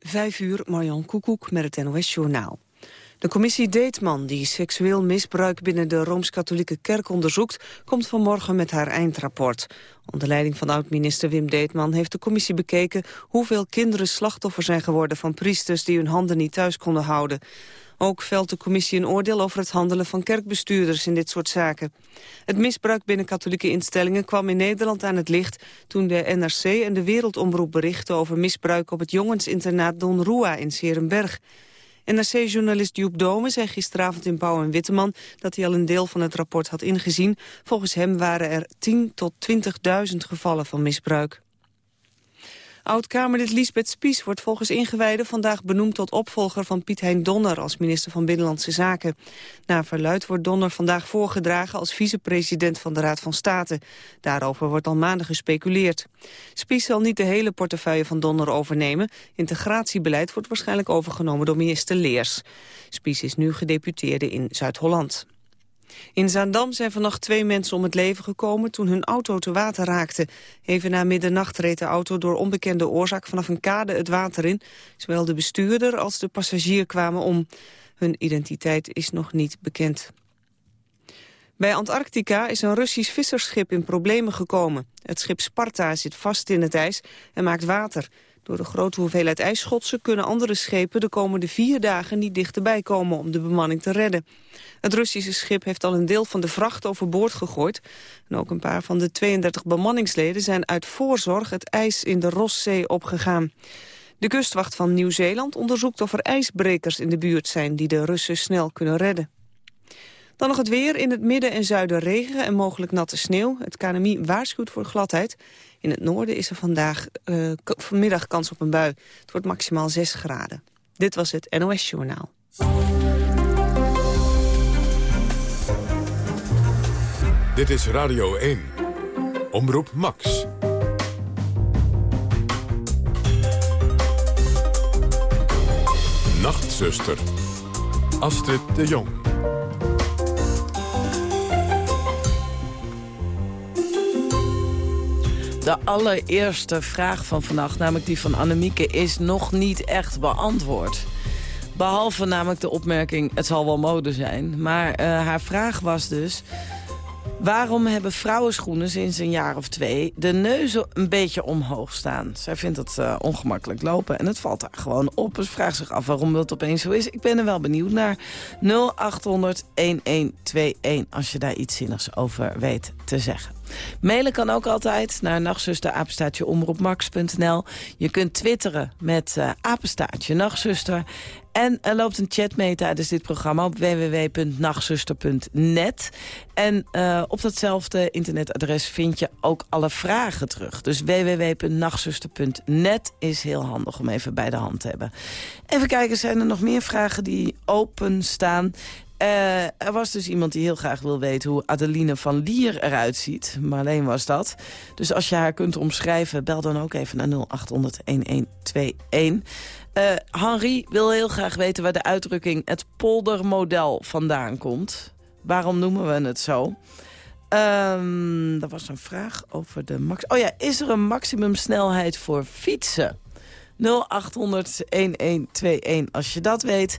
Vijf uur, Marjan Koekoek met het NOS-journaal. De commissie Deetman, die seksueel misbruik binnen de Rooms-Katholieke Kerk onderzoekt, komt vanmorgen met haar eindrapport. Onder leiding van oud-minister Wim Deetman heeft de commissie bekeken hoeveel kinderen slachtoffer zijn geworden van priesters die hun handen niet thuis konden houden. Ook velt de commissie een oordeel over het handelen van kerkbestuurders in dit soort zaken. Het misbruik binnen katholieke instellingen kwam in Nederland aan het licht... toen de NRC en de Wereldomroep berichten over misbruik op het jongensinternaat Don Rua in Serenberg. NRC-journalist Joep Dome zei gisteravond in Pauw en Witteman... dat hij al een deel van het rapport had ingezien. Volgens hem waren er 10 tot 20.000 gevallen van misbruik. Oud-Kamerlid Lisbeth Spies wordt volgens ingewijden vandaag benoemd tot opvolger van Piet Hein Donner als minister van Binnenlandse Zaken. Na verluid wordt Donner vandaag voorgedragen als vicepresident van de Raad van State. Daarover wordt al maanden gespeculeerd. Spies zal niet de hele portefeuille van Donner overnemen. Integratiebeleid wordt waarschijnlijk overgenomen door minister Leers. Spies is nu gedeputeerde in Zuid-Holland. In Zaandam zijn vannacht twee mensen om het leven gekomen toen hun auto te water raakte. Even na middernacht reed de auto door onbekende oorzaak vanaf een kade het water in. Zowel de bestuurder als de passagier kwamen om. Hun identiteit is nog niet bekend. Bij Antarctica is een Russisch vissersschip in problemen gekomen. Het schip Sparta zit vast in het ijs en maakt water. Door de grote hoeveelheid ijsschotsen kunnen andere schepen de komende vier dagen niet dichterbij komen om de bemanning te redden. Het Russische schip heeft al een deel van de vracht overboord gegooid. En ook een paar van de 32 bemanningsleden zijn uit voorzorg het ijs in de Rosszee opgegaan. De kustwacht van Nieuw-Zeeland onderzoekt of er ijsbrekers in de buurt zijn die de Russen snel kunnen redden. Dan nog het weer. In het midden en zuiden regen en mogelijk natte sneeuw. Het KNMI waarschuwt voor gladheid. In het noorden is er vandaag uh, vanmiddag kans op een bui. Het wordt maximaal 6 graden. Dit was het NOS Journaal. Dit is Radio 1. Omroep Max. Nachtzuster. Astrid de Jong. De allereerste vraag van vannacht, namelijk die van Annemieke, is nog niet echt beantwoord. Behalve namelijk de opmerking, het zal wel mode zijn. Maar uh, haar vraag was dus... Waarom hebben vrouwenschoenen sinds een jaar of twee de neuzen een beetje omhoog staan? Zij vindt het uh, ongemakkelijk lopen en het valt haar gewoon op. Ze vraagt zich af waarom dat opeens zo is. Ik ben er wel benieuwd naar. 0800-1121 als je daar iets zinnigs over weet te zeggen. Mailen kan ook altijd naar nachtzuster Je kunt twitteren met uh, apenstaartje nachtzuster. En er loopt een chat mee tijdens dit programma op www.nachtzuster.net. En uh, op datzelfde internetadres vind je ook alle vragen terug. Dus www.nachtzuster.net is heel handig om even bij de hand te hebben. Even kijken, zijn er nog meer vragen die open staan? Uh, er was dus iemand die heel graag wil weten hoe Adeline van Lier eruit ziet. Maar alleen was dat. Dus als je haar kunt omschrijven, bel dan ook even naar 0800-1121. Uh, Henri wil heel graag weten waar de uitdrukking het poldermodel vandaan komt. Waarom noemen we het zo? Um, er was een vraag over de max. Oh ja, is er een maximumsnelheid voor fietsen? 0800 1121 als je dat weet.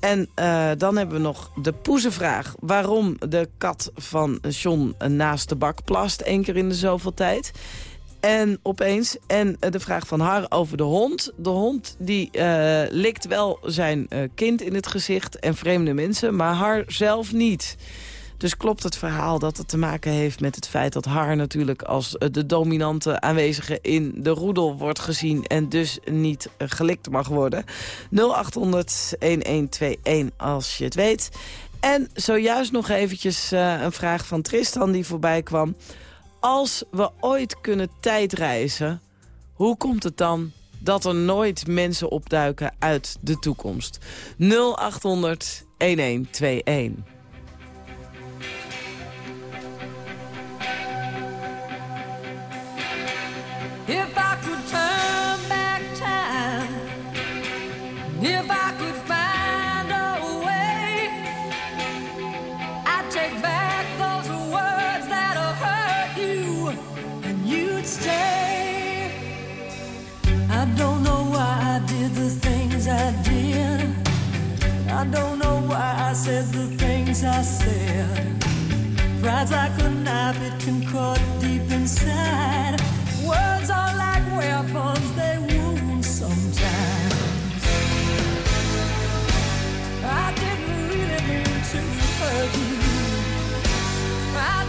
En uh, dan hebben we nog de poezenvraag. Waarom de kat van John naast de bak plast, één keer in de zoveel tijd. En opeens, en de vraag van haar over de hond. De hond die uh, likt wel zijn kind in het gezicht en vreemde mensen, maar haar zelf niet. Dus klopt het verhaal dat het te maken heeft met het feit dat haar natuurlijk als eh, de dominante aanwezige in de roedel wordt gezien en dus niet eh, gelikt mag worden. 0800-1121 als je het weet. En zojuist nog eventjes uh, een vraag van Tristan die voorbij kwam. Als we ooit kunnen tijdreizen, hoe komt het dan dat er nooit mensen opduiken uit de toekomst? 0800 1121. If I could turn back time, if I could find a way, I'd take back those words that hurt you and you'd stay. I don't know why I did the things I did. I don't know why I said the things I said. Pride's like a knife, it can cut deep inside. Words are like weapons, they wound sometimes. I didn't really mean to hurt you. I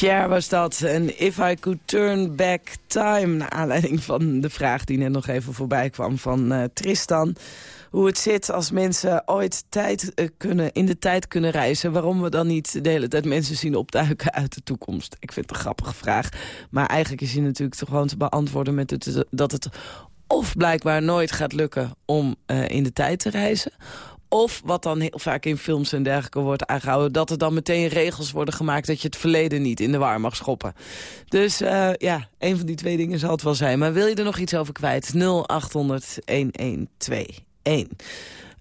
Cher was dat. En If I Could Turn Back Time. Naar aanleiding van de vraag die net nog even voorbij kwam van eh, Tristan. Hoe het zit als mensen ooit tijd, eh, kunnen, in de tijd kunnen reizen. Waarom we dan niet de hele tijd mensen zien opduiken uit de toekomst. Ik vind het een grappige vraag. Maar eigenlijk is hij natuurlijk toch gewoon te beantwoorden met het, dat het of blijkbaar nooit gaat lukken om eh, in de tijd te reizen... Of wat dan heel vaak in films en dergelijke wordt aangehouden... dat er dan meteen regels worden gemaakt... dat je het verleden niet in de war mag schoppen. Dus eh, ja, een van die twee dingen zal het wel zijn. Maar wil je er nog iets over kwijt? 0800-1121.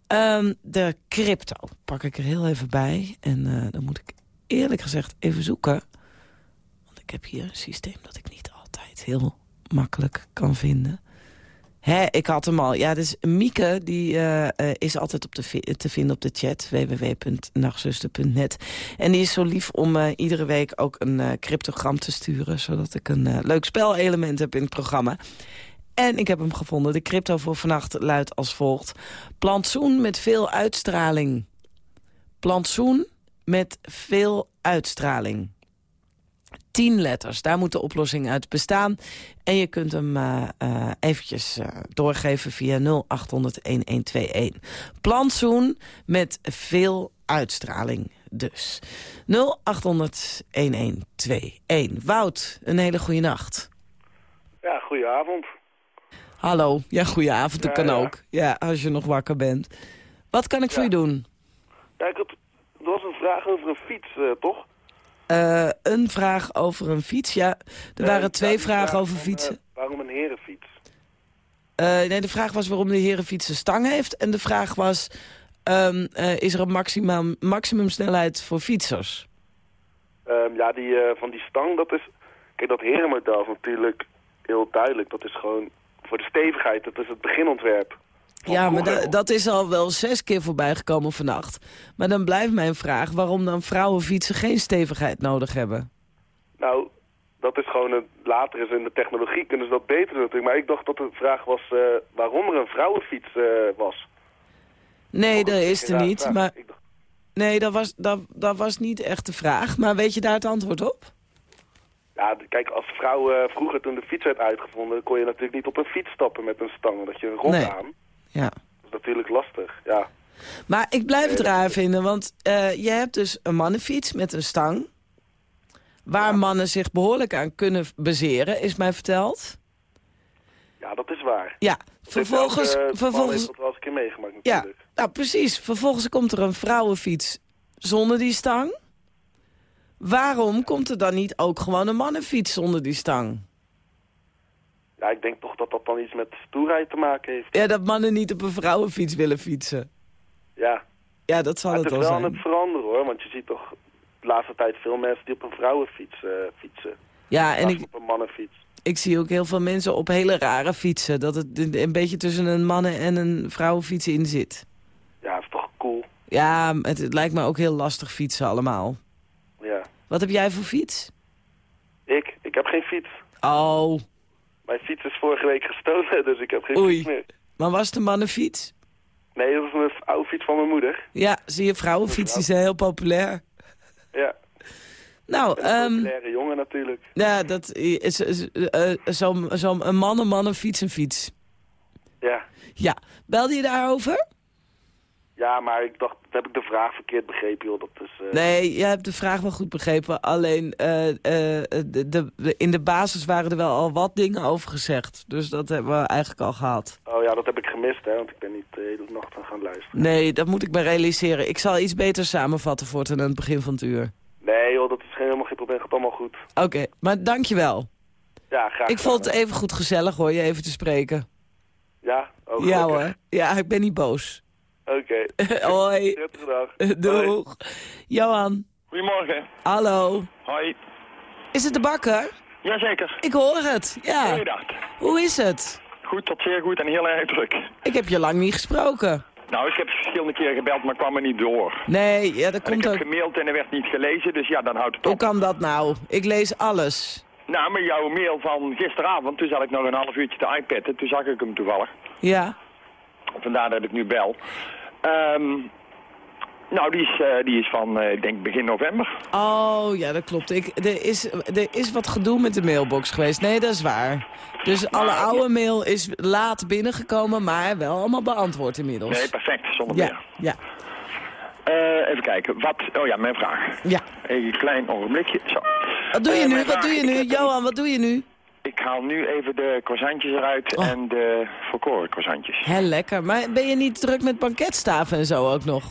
Ehm, de crypto pak ik er heel even bij. En eh, dan moet ik eerlijk gezegd even zoeken. Want ik heb hier een systeem dat ik niet altijd heel makkelijk kan vinden. Hè, ik had hem al. Ja, dus Mieke die, eh, eh, is altijd op te vinden op de chat. www.nachtzuster.net. En die is zo lief om eh, iedere week ook een cryptogram te sturen. Zodat ik een leuk spelelement heb in het programma. En ik heb hem gevonden. De crypto voor vannacht luidt als volgt. Plantsoen met veel uitstraling. Plantsoen met veel uitstraling. Tien letters, daar moet de oplossing uit bestaan. En je kunt hem uh, uh, eventjes uh, doorgeven via 0800-1121. Plantsoen met veel uitstraling dus. 0800-1121. Wout, een hele goede nacht. Ja, goedenavond. Hallo, ja, goedenavond, dat Ja, kan ja. ook. Ja, als je nog wakker bent. Wat kan ik voor je doen? Ja, ik had, er was een vraag over een fiets, eh, toch? Eh, een vraag over een fiets. Ja, er waren twee vragen vraag over fietsen. eh, waarom een herenfiets? Eh, nee, de vraag was waarom de herenfiets een stang heeft. En de vraag was, ehm, eh, is er een maximum, maximumsnelheid voor fietsers? Ehm, ja, die van die stang, dat is... Kijk, dat herenmodel is natuurlijk heel duidelijk. Dat is gewoon voor de stevigheid. Dat is het beginontwerp. Ja, maar da- dat is al wel zes keer voorbij gekomen vannacht. Maar dan blijft mijn vraag waarom dan vrouwenfietsen geen stevigheid nodig hebben. Nou, dat is gewoon... Een, later is in de technologie kunnen ze dat beter doen natuurlijk. Maar ik dacht dat de vraag was eh, waarom er een vrouwenfiets eh, was. Nee, Maar dat is er niet. vraag. Maar dacht, nee, dat was, dat, dat was niet echt de vraag. Maar weet je daar het antwoord op? ja, kijk, als vrouw eh, vroeger toen de fiets werd uitgevonden... kon je natuurlijk niet op een fiets stappen met een stang. Dat je een Nee. aan. Ja. Dat is natuurlijk lastig, ja. Maar ik blijf het raar vinden, want eh, je hebt dus een mannenfiets met een stang... waar mannen zich behoorlijk aan kunnen baseren, is mij verteld. Ja, dat is waar. Ja, vervolgens... Elke man heeft vervolgens dat wel eens een keer meegemaakt ja, natuurlijk. nou precies. Vervolgens komt er een vrouwenfiets zonder die stang. Waarom komt er dan niet ook gewoon een mannenfiets zonder die stang? Ja, ik denk toch dat dat dan iets met stoerheid te maken heeft. Ja, dat mannen niet op een vrouwenfiets willen fietsen. Ja, Ja, dat zal maar het het wel is wel aan zijn. het veranderen hoor. Want je ziet toch de laatste tijd veel mensen die op een vrouwenfiets eh, fietsen. Ja, en ik, op een mannenfiets. ik zie ook heel veel mensen op hele rare fietsen. Dat het een een beetje tussen een mannen- en een vrouwenfiets in zit. Ja, dat is toch cool. Ja, het, het lijkt me ook heel lastig fietsen allemaal. Ja. Wat heb jij voor fiets? Ik? Ik heb geen fiets. Oh, Mijn fiets is vorige week gestolen, dus ik heb geen Oei. fiets meer. maar was het een mannenfiets? Nee, dat is een oude fiets van mijn moeder. Ja, zie je, vrouwenfiets die zijn heel populair. Ja, Nou, en een ehm populaire jongen natuurlijk. ja, dat is, is, eh, zo'n zo een man, een man, een fiets, een fiets. Ja. Ja, belde je daarover? Ja, maar ik dacht, dat heb ik de vraag verkeerd begrepen, joh. Dat is, eh, Nee, jij hebt de vraag wel goed begrepen. Alleen eh, eh, de, in de basis waren er wel al wat dingen over gezegd. Dus dat hebben we eigenlijk al gehad. Oh ja, dat heb ik gemist, hè, want ik ben niet de hele nacht aan gaan luisteren. Nee, dat moet ik me realiseren. Ik zal iets beter samenvatten voor het aan het begin van het uur. Nee joh, dat is geen, helemaal geen probleem, gaat allemaal goed. Oké, maar dankjewel. Ja, graag Ik vond het even goed gezellig hoor, je even te spreken. Ja? Oh, ja gelukkig. hoor. Ja, ik ben niet boos. Oké. Hoi. Prettige dag. Hoi. Doeg. Johan, Goedemorgen. hallo. Hoi. Is het de bakker? Jazeker. Ik hoor het, ja. Goeiedag. Hoe is het? Goed tot zeer goed en heel erg druk. Ik heb je lang niet gesproken. Nou, ik heb verschillende keren gebeld, maar kwam er niet door. Nee, ja, dat En ik komt heb ook... gemaild en er werd niet gelezen, dus ja, dan houdt het Hoe op. kan dat nou? Ik lees alles. Nou, met jouw mail van gisteravond, toen zat ik nog een half uurtje te iPadden, toen zag ik hem toevallig. Ja. Vandaar dat ik nu bel. Ehm, nou, die is, eh, die is van, eh, ik denk, begin november. Oh, ja, dat klopt. Ik, er, is, er is wat gedoe met de mailbox geweest. Nee, dat is waar. Dus alle oude mail is laat binnengekomen, maar wel allemaal beantwoord inmiddels. Nee, perfect, zonder ja, meer. ja, Eh, even kijken, wat... Oh ja, mijn vraag. ja. Een klein ogenblikje. Zo. Wat doe je nu? Wat vraag, doe je nu? Johan, wat doe je nu? Ik haal nu even de croissantjes eruit Oh. en de volkoren croissantjes. Hé, lekker. Maar ben je niet druk met banketstaven en zo ook nog?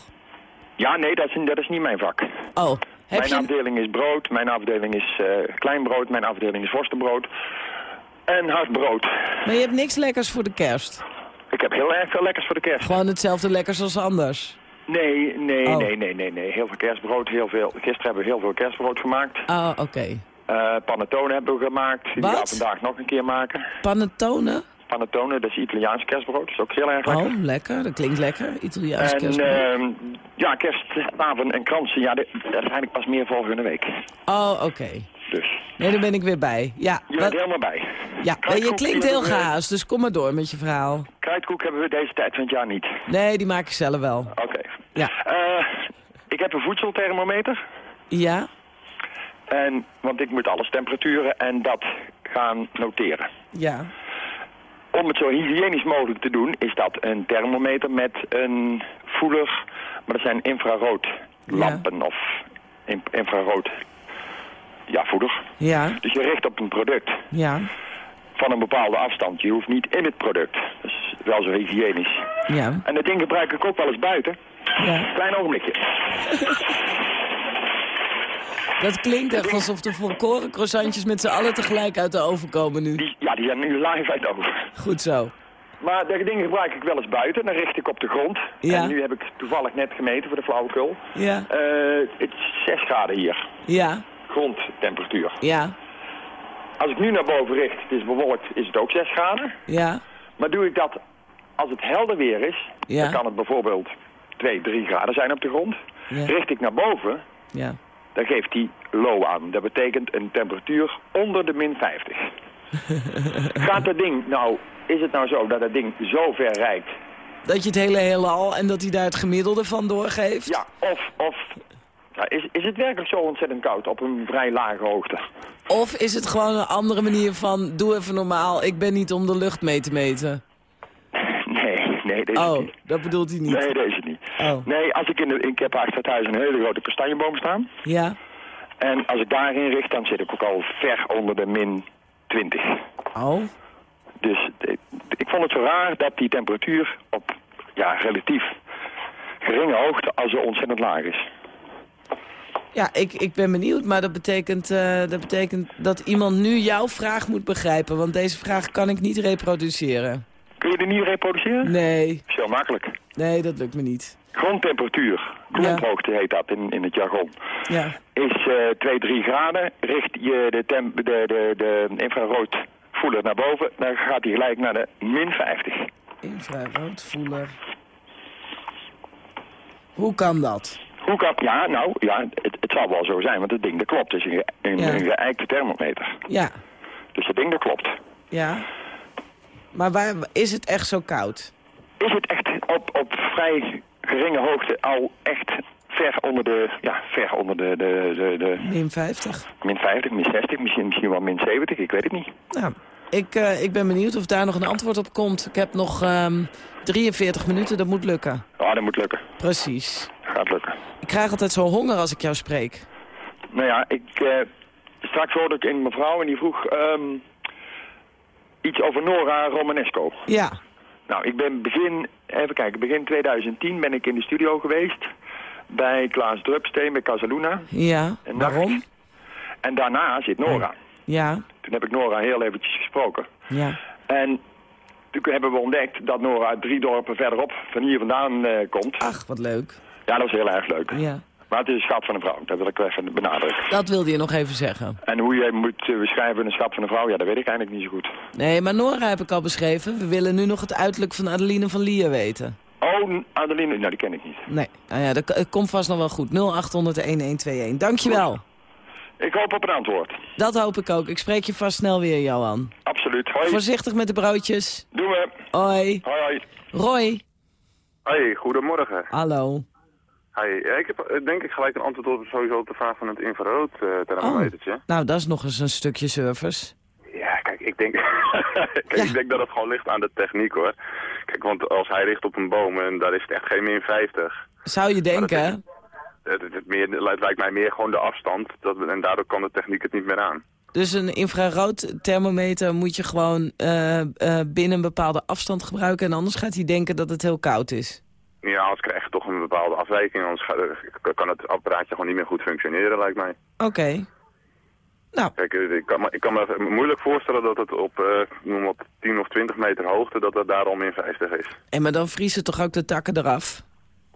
Ja, nee, dat is, dat is niet mijn vak. Oh, heb mijn je... afdeling is brood, mijn afdeling is eh klein brood, mijn afdeling is vorstenbrood. En hard brood. Maar je hebt niks lekkers voor de kerst? Ik heb heel erg veel lekkers voor de kerst. Gewoon hetzelfde lekkers als anders? Nee, nee, Oh. nee, nee, nee, nee. Heel veel kerstbrood, heel veel. Gisteren hebben we heel veel kerstbrood gemaakt. Oh, oké. Eh panettone hebben we gemaakt. Die Wat? gaan we vandaag nog een keer maken. Panettone? Panettone, dat is Italiaans kerstbrood. Dat is ook heel erg lekker. Oh, lekker. Dat klinkt lekker. Italiaans En kerstbrood. ehm, ja, kerstavond en kransen, ja, dat is eigenlijk pas meer volgende week. Oh, oké. Dus Nee, daar ben ik weer bij. Ja, je wat- bent helemaal bij. ja je Kruidkoek klinkt heel we- gehaast, dus kom maar door met je verhaal. Kruidkoek hebben we deze tijd van het jaar niet. Nee, die maak ik zelf wel. Oké. Ja. Eh, ik heb een voedselthermometer. Ja? En, want ik moet alles temperaturen en dat gaan noteren. Ja. Om het zo hygiënisch mogelijk te doen, is dat een thermometer met een voeler. Maar dat zijn infraroodlampen of in- infrarood. Ja, voeder. Ja. Dus je richt op een product Ja. van een bepaalde afstand. Je hoeft niet in het product. Dat is wel zo hygiënisch. Ja. En dat ding gebruik ik ook wel eens buiten. Ja. Klein ogenblikje. Dat klinkt echt alsof de volkoren croissantjes met z'n allen tegelijk uit de oven komen nu. Die, ja, die zijn nu live uit de oven. Goed zo. Maar dat ding gebruik ik wel eens buiten. Dan richt ik op de grond. Ja. En nu heb ik toevallig net gemeten voor de flauwekul. Ja, Eh, het is 6 graden hier. ja, Grondtemperatuur. ja, Als ik nu naar boven richt, het is bewolkt, is het ook 6 graden. ja, Maar doe ik dat als het helder weer is, Ja. dan kan het bijvoorbeeld 2, 3 graden zijn op de grond. Ja. Richt ik naar boven, ja. Dan geeft die low aan. Dat betekent een temperatuur onder de min 50. Gaat dat ding nou, is het nou zo dat dat ding zo ver reikt? Dat je het hele heelal en dat hij daar het gemiddelde van doorgeeft? Ja, of, of is, is het werkelijk zo ontzettend koud op een vrij lage hoogte? Of is het gewoon een andere manier van, doe even normaal, ik ben niet om de lucht mee te meten? Nee, nee, deze Oh, niet. dat bedoelt hij niet. Nee, deze niet. Oh. Nee, als ik in de, ik heb achter thuis een hele grote kastanjeboom staan. Ja? En als ik daarin richt, dan zit ik ook al ver onder de min 20. Oh? Dus eh, ik vond het zo raar dat die temperatuur op ja, relatief geringe hoogte al zo ontzettend laag is. Ja, ik, ik ben benieuwd, maar dat betekent, eh, dat betekent dat iemand nu jouw vraag moet begrijpen. Want deze vraag kan ik niet reproduceren. Kun je die niet reproduceren? Nee, is heel makkelijk. nee, dat lukt me niet. Grondtemperatuur, grondhoogte heet dat in, in het jargon, Ja, is eh 2, 3 graden. Richt je de, tem de, de, de infraroodvoeler naar boven, dan gaat hij gelijk naar de min 50. infraroodvoeler. Hoe kan dat? Hoe kan... Ja, nou, ja, het, het zal wel zo zijn, want het ding dat klopt. Het is een, ge- een, Ja. een geëikte thermometer. Ja, Dus dat ding dat klopt. ja. Maar waar, is het echt zo koud? Is het echt op, op vrij geringe hoogte al echt ver onder de, ja, ver onder de, de, de, de Min 50? min 50, min 60, misschien, misschien wel min 70, ik weet het niet. Nou, ik, eh, ik ben benieuwd of daar nog een antwoord op komt. Ik heb nog ehm 43 minuten, dat moet lukken. Ja, dat moet lukken. Precies. Gaat lukken. Ik krijg altijd zo honger als ik jou spreek. Nou ja, ik, eh, straks hoorde ik een mevrouw en die vroeg ehm, iets over Nora Romanesco. Ja, Nou, ik ben begin, even kijken, begin 2010 ben ik in de studio geweest bij Klaas Drupsteen bij Casaluna. ja. En Waarom? nacht. En daarna zit Nora. Ja, Toen heb ik Nora heel eventjes gesproken. ja. En toen hebben we ontdekt dat Nora uit drie dorpen verderop van hier vandaan eh, komt. Ach, wat leuk. Ja, dat is heel erg leuk. Ja. Maar het is een schat van een vrouw, dat wil ik wel even benadrukken. Dat wilde je nog even zeggen. En hoe je moet eh, beschrijven een schat van een vrouw, ja, dat weet ik eigenlijk niet zo goed. Nee, maar Nora heb ik al beschreven. We willen nu nog het uiterlijk van Adeline van Lier weten. Oh, Adeline, nou die ken ik niet. Nee, nou ja, dat komt vast nog wel goed. 0800-1121. Dankjewel. Ik hoop op een antwoord. Dat hoop ik ook. Ik spreek je vast snel weer, Johan. Absoluut. Hoi. Voorzichtig met de broodjes. Doen we. Hoi. Hoi, hoi. Roy. Hoi, goedemorgen. Hallo. Ja, ik heb eh, denk ik gelijk een antwoord op sowieso op de vraag van het infrarood eh thermometertje. Nou, dat is nog eens een stukje service. Ja, kijk, ik denk, kijk, Ja. ik denk dat het gewoon ligt aan de techniek hoor. Kijk, want als hij richt op een boom en daar is het echt geen min 50. Zou je denken, hè? Het, het, het, meer, het lijkt mij meer gewoon de afstand dat, en daardoor kan de techniek het niet meer aan. Dus een infrarood thermometer moet je gewoon eh, binnen een bepaalde afstand gebruiken. En anders gaat hij denken dat het heel koud is. Ja, anders krijg je toch een bepaalde afwijking, anders ga- kan het apparaatje gewoon niet meer goed functioneren lijkt mij. Oké. Nou, Kijk, eh, ik kan, me- ik kan me moeilijk voorstellen dat het op eh, noem wat 10 of 20 meter hoogte, dat het daar al min 50 is. en maar dan vriezen toch ook de takken eraf?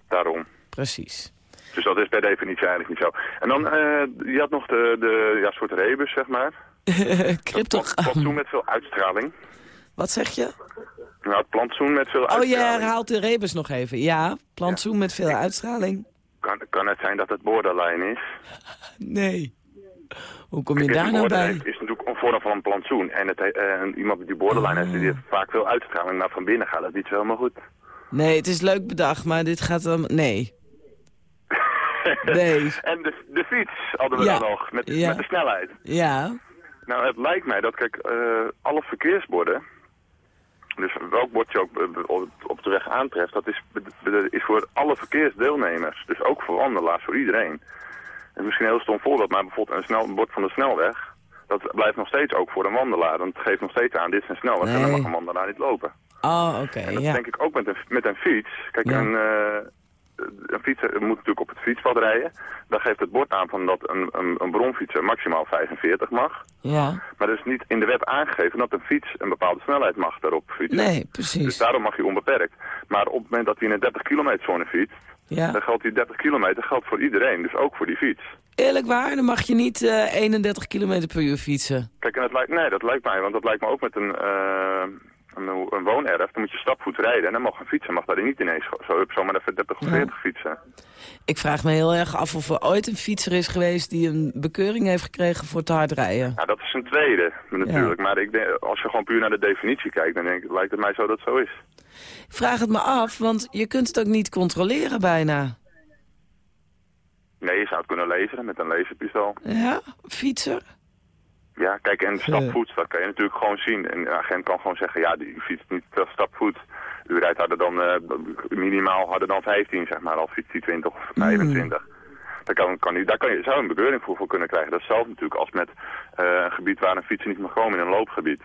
Daarom. Precies. Dus dat is per definitie eigenlijk niet zo. En dan, eh je had nog de, de ja, soort rebus, zeg maar. Crypto... Plantsoen met veel uitstraling. Wat zeg je? Nou, het plantsoen met veel Oh, je uitstraling. herhaalt de rebus nog even. Ja, plantsoen met veel uitstraling. Kan, kan het zijn dat het borderline is? Nee. Hoe kom je Kijk, daar nou bij? is natuurlijk een vorm van een plantsoen. En het, eh, iemand die borderline heeft, die heeft vaak veel uitstraling. Maar van binnen gaat het niet zo helemaal goed. Nee, het is leuk bedacht, maar dit gaat dan... Nee. Nee. En de, de fiets hadden we Ja. dan nog, met, Ja. met de snelheid. Ja. Nou, het lijkt mij dat, kijk, eh, alle verkeersborden, dus welk bord je ook eh, op, de weg aantreft, dat is, is voor alle verkeersdeelnemers. Dus ook voor wandelaars, voor iedereen. En misschien een heel stom voorbeeld, maar bijvoorbeeld een, snel, een bord van de snelweg, dat blijft nog steeds ook voor een wandelaar. Want het geeft nog steeds aan, dit is een snelweg en dan mag een wandelaar niet lopen. Oh, oké, En dat ja. denk ik ook met een, met een fiets. Kijk, Ja. een, eh, een fietser moet natuurlijk op het fietspad rijden. Dan geeft het bord aan van dat een, een, een bronfietser maximaal 45 mag. Ja, Maar er is niet in de wet aangegeven dat een fiets een bepaalde snelheid mag daarop fietsen. nee, Dus precies. daarom mag je onbeperkt. Maar op het moment dat hij in een 30 kilometer zone fietst, Ja. dan geldt die 30 kilometer geldt voor iedereen. Dus ook voor die fiets. Eerlijk waar, dan mag je niet eh 31 km per uur fietsen. Kijk, en dat lijkt, nee, dat lijkt mij, want dat lijkt me ook met een, eh, een, een woonerf. Dan moet je stapvoet rijden en dan mag een fietser mag daar niet ineens zo, zo, zomaar even 30 of Ja. 40 fietsen. Ik vraag me heel erg af of er ooit een fietser is geweest... die een bekeuring heeft gekregen voor te hard rijden. Nou, dat is een tweede natuurlijk. Maar ik denk, als je gewoon puur naar de definitie kijkt, dan denk, ik- lijkt het mij zo dat het zo is. Ik vraag het me af, want je kunt het ook niet controleren bijna. Nee, je zou het kunnen lezen met een laserpistool. Ja, fietser? Ja, kijk, en stapvoet, dat kan je natuurlijk gewoon zien. En de agent kan gewoon zeggen, ja, die fietst niet te stapvoet. U rijdt harder dan, eh, minimaal harder dan 15, zeg maar, al fietst hij 20 of 25. Daar, kan, kan, u- daar kan je, zou een bekeuring voor, voor kunnen krijgen. Dat is zelf natuurlijk als met eh, een gebied waar een fietser niet mag komen in een loopgebied.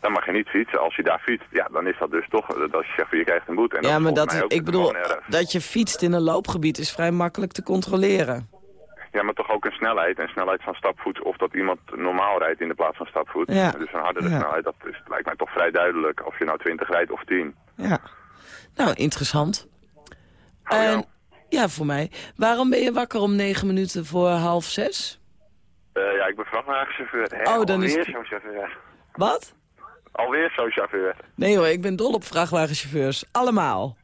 Dan mag je niet fietsen. Als je daar fietst, ja, dan is dat dus toch, dat als je zegt, je krijgt een boete. En Ja, maar dat, ik bedoel, dat je fietst in een loopgebied is vrij makkelijk te controleren. Ja, maar toch ook een snelheid. Een snelheid van stapvoet. Of dat iemand normaal rijdt in de plaats van stapvoet. Ja. Dus een hardere Ja. snelheid. Dat is, lijkt mij toch vrij duidelijk. Of je nou 20 rijdt of 10. Ja. Nou, interessant. Oh. En, ja, voor mij. Waarom ben je wakker om negen minuten voor half zes? Eh, ja, ik ben vrachtwagenchauffeur. Hè, Oh, dan is alweer het- zo'n chauffeur. Wat? Alweer zo'n chauffeur. Nee hoor, ik ben dol op vrachtwagenchauffeurs. Allemaal.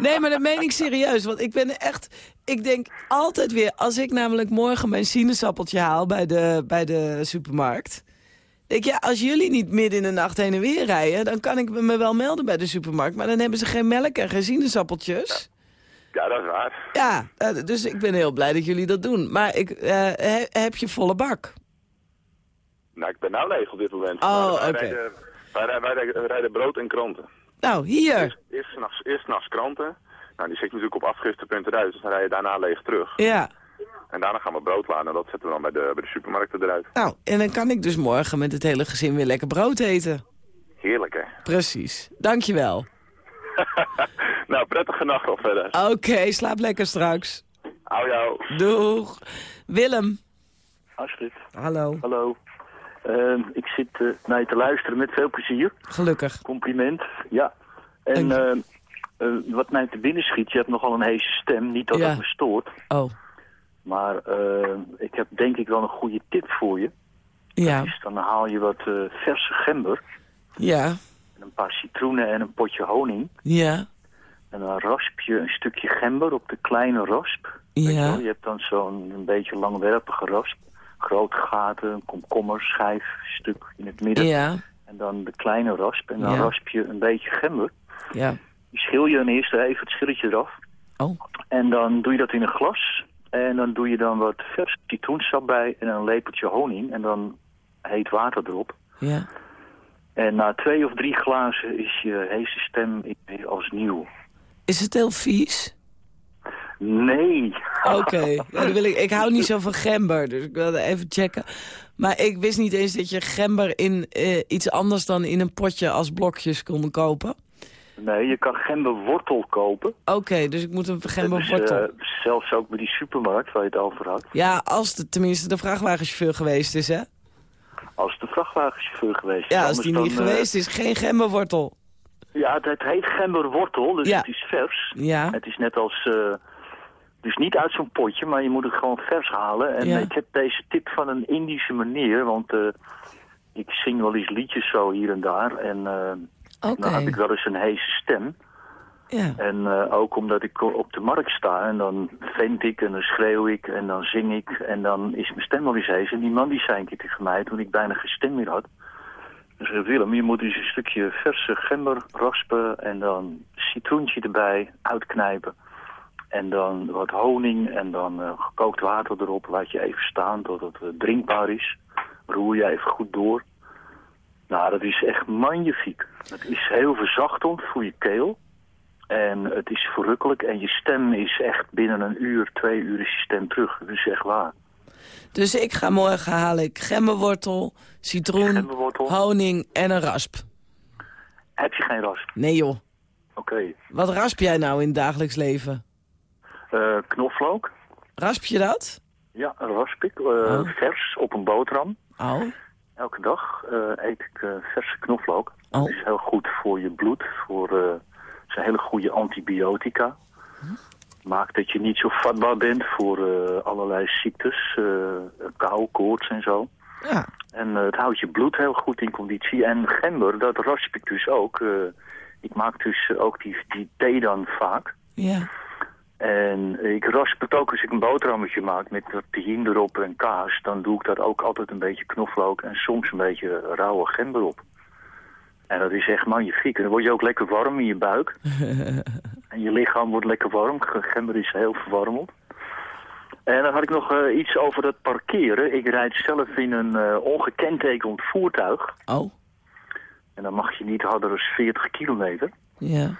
Nee, maar dat meen ik serieus. Want ik ben echt... Ik denk altijd weer... Als ik namelijk morgen mijn sinaasappeltje haal bij de, bij de supermarkt... Denk ja, als jullie niet midden in de nacht heen en weer rijden... dan kan ik me wel melden bij de supermarkt. Maar dan hebben ze geen melk en geen sinaasappeltjes. Ja, dat is waar. Ja, eh, dus ik ben heel blij dat jullie dat doen. Maar ik, eh, he- heb je volle bak? Nou, ik ben nou leeg op dit moment. Oh, oké. rijden- Wij, rijden brood en kranten. Nou, hier. Eerst, eerst, nachts kranten. Nou, die zet je natuurlijk op afgiftepunten uit. Dus dan rij je daarna leeg terug. Ja. En daarna gaan we brood laden. En dat zetten we dan bij de, bij de supermarkten eruit. Nou, en dan kan ik dus morgen met het hele gezin weer lekker brood eten. Heerlijk, hè? Precies. Dankjewel. nou, prettige nacht al verder. Oké, slaap lekker straks. Au jou. Doeg. Willem. Astrid, Hallo. hallo. Ehm, ik zit eh, naar je te luisteren met veel plezier. Gelukkig. Compliment, ja. En ehm, eh, wat mij te binnen schiet, je hebt nogal een heese stem. Niet dat Ja. het me stoort. Oh, Maar ehm, ik heb denk ik wel een goede tip voor je. ja. Dus dan haal je wat eh, verse gember. Ja. En een paar citroenen en een potje honing. Ja. En dan rasp je een stukje gember op de kleine rasp. Weet je, Ja. wel? je hebt dan zo'n een beetje langwerpige rasp. Grote gaten, een komkommer, schijf, stuk in het midden. Ja. En dan de kleine rasp. En dan Ja. rasp je een beetje gember. Ja. Die schil je dan eerst even het schilletje eraf. Oh. En dan doe je dat in een glas. En dan doe je dan wat vers citroensap bij en een lepeltje honing. En dan heet water erop. Ja. En na twee of drie glazen is je heese stem weer als nieuw. Is het heel vies? Nee. Oké. Ja, dan wil ik, ik hou niet zo van gember, dus ik wilde even checken. Maar ik wist niet eens dat je gember in eh, iets anders dan in een potje als blokjes kon kopen. Nee, je kan gemberwortel kopen. Oké, dus ik moet een gemberwortel. eh, zelfs ook bij die supermarkt waar je het over had. Ja, als het tenminste de vrachtwagenchauffeur geweest is, hè? Als de vrachtwagenchauffeur geweest is. Ja, als die niet dan, eh, geweest is, geen gemberwortel. Ja, het, heet gemberwortel, dus Ja. het is vers. Ja, Het is net als... dus niet uit zo'n potje, maar je moet het gewoon vers halen. En Ja. ik heb deze tip van een Indische meneer, want eh, ik zing wel eens liedjes zo hier en daar. En eh, dan heb ik wel eens een heese stem. Ja. En eh, ook omdat ik op de markt sta en dan vent ik en dan schreeuw ik en dan zing ik. En dan is mijn stem wel eens hees. En die man die zei een keer tegen mij toen ik bijna geen stem meer had. Hij zei, Willem, je moet dus een stukje verse gember raspen en dan citroentje erbij uitknijpen. En dan wat honing en dan eh, gekookt water erop. Laat je even staan tot het drinkbaar is. Roer je even goed door. Nou, dat is echt magnifiek. Het is heel verzachtend voor je keel. En het is verrukkelijk. En je stem is echt binnen een uur, twee uur is je stem terug. Dat is echt waar. Dus ik ga morgen halen ik gemberwortel, citroen, honing en een rasp. Heb je geen rasp? Nee joh. Oké. Wat rasp jij nou in het dagelijks leven? Eh, knoflook. Rasp je dat? Ja, rasp ik. Eh, Oh. Vers op een boterham. Oh. Elke dag eh, eet ik verse knoflook. Oh. Dat is heel goed voor je bloed. Voor, het is een hele goede antibiotica. Maakt dat je niet zo vatbaar bent voor allerlei ziektes. eh kou, koorts en zo. Ja. En het houdt je bloed heel goed in conditie. En gember, dat rasp ik dus ook. Ik maak dus ook die, die thee dan vaak. Ja. En ik rasp het ook als ik een boterhammetje maak met wat tahin erop en kaas. Dan doe ik daar ook altijd een beetje knoflook en soms een beetje rauwe gember op. En dat is echt magnifiek. En dan word je ook lekker warm in je buik. en je lichaam wordt lekker warm. Gember is heel verwarmend. En dan had ik nog eh, iets over het parkeren. Ik rijd zelf in een eh, ongekentekend voertuig. Oh. En dan mag je niet harder dan 40 kilometer. Ja.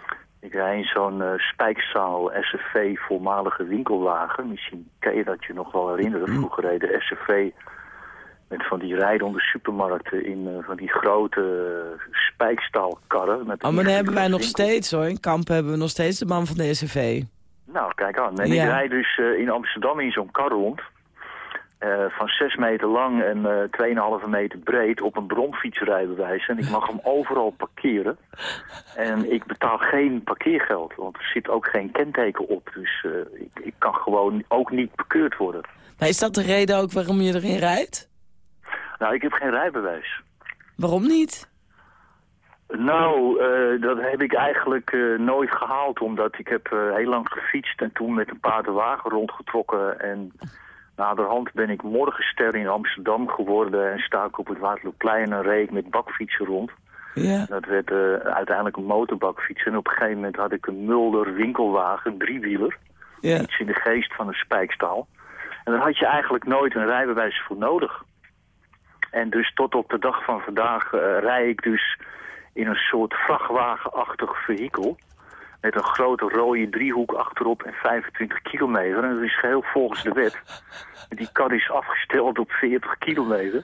Ik rijd in zo'n eh, spijkzaal SFV voormalige winkelwagen. Misschien kan je dat je nog wel herinneren. Vroeger reed de SFV met van die rijdende supermarkten in eh, van die grote uh, spijkstaalkarren. Met Oh, maar dat hebben wij nog winkel. steeds hoor. In Kamp hebben we nog steeds de man van de SCV. Nou, kijk aan. En Ja. ik rijd dus in Amsterdam in zo'n kar rond. Eh, van 6 meter lang en eh 2,5 meter breed op een bromfietsrijbewijs. En ik mag hem overal parkeren. En ik betaal geen parkeergeld, want er zit ook geen kenteken op. Dus eh, ik, ik kan gewoon ook niet bekeurd worden. Maar is dat de reden ook waarom je erin rijdt? Nou, ik heb geen rijbewijs. Waarom niet? Nou, dat heb ik eigenlijk nooit gehaald, omdat ik heb heel lang gefietst en toen met een paardenwagen rondgetrokken. En naderhand ben ik morgenster in Amsterdam geworden en sta ik op het Waterlooplein en reed ik met bakfietsen rond. Ja. Dat werd eh, uiteindelijk een motorbakfiets en op een gegeven moment had ik een Mulder winkelwagen, een driewieler. Ja. Iets in de geest van een spijkstaal. En daar had je eigenlijk nooit een rijbewijs voor nodig. En dus tot op de dag van vandaag eh rij ik dus in een soort vrachtwagenachtig vehikel. Met een grote rode driehoek achterop en 25 kilometer. En dat is geheel volgens de wet. Die kar is afgesteld op 40 kilometer.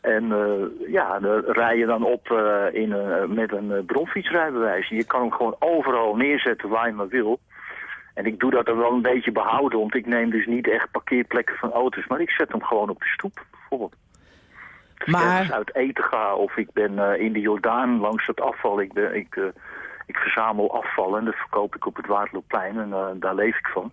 En eh, ja, daar rij je dan op eh, in, een- met een bronfietsrijbewijs. Je kan hem gewoon overal neerzetten waar je maar wil. En ik doe dat er wel een beetje behouden, want ik neem dus niet echt parkeerplekken van auto's. Maar ik zet hem gewoon op de stoep, bijvoorbeeld. Als ik Maar- uit eten ga of ik ben eh, in de Jordaan langs het afval. Ik, ben, ik, eh, ik verzamel afval en dat verkoop ik op het Waterloopplein en eh, daar leef ik van.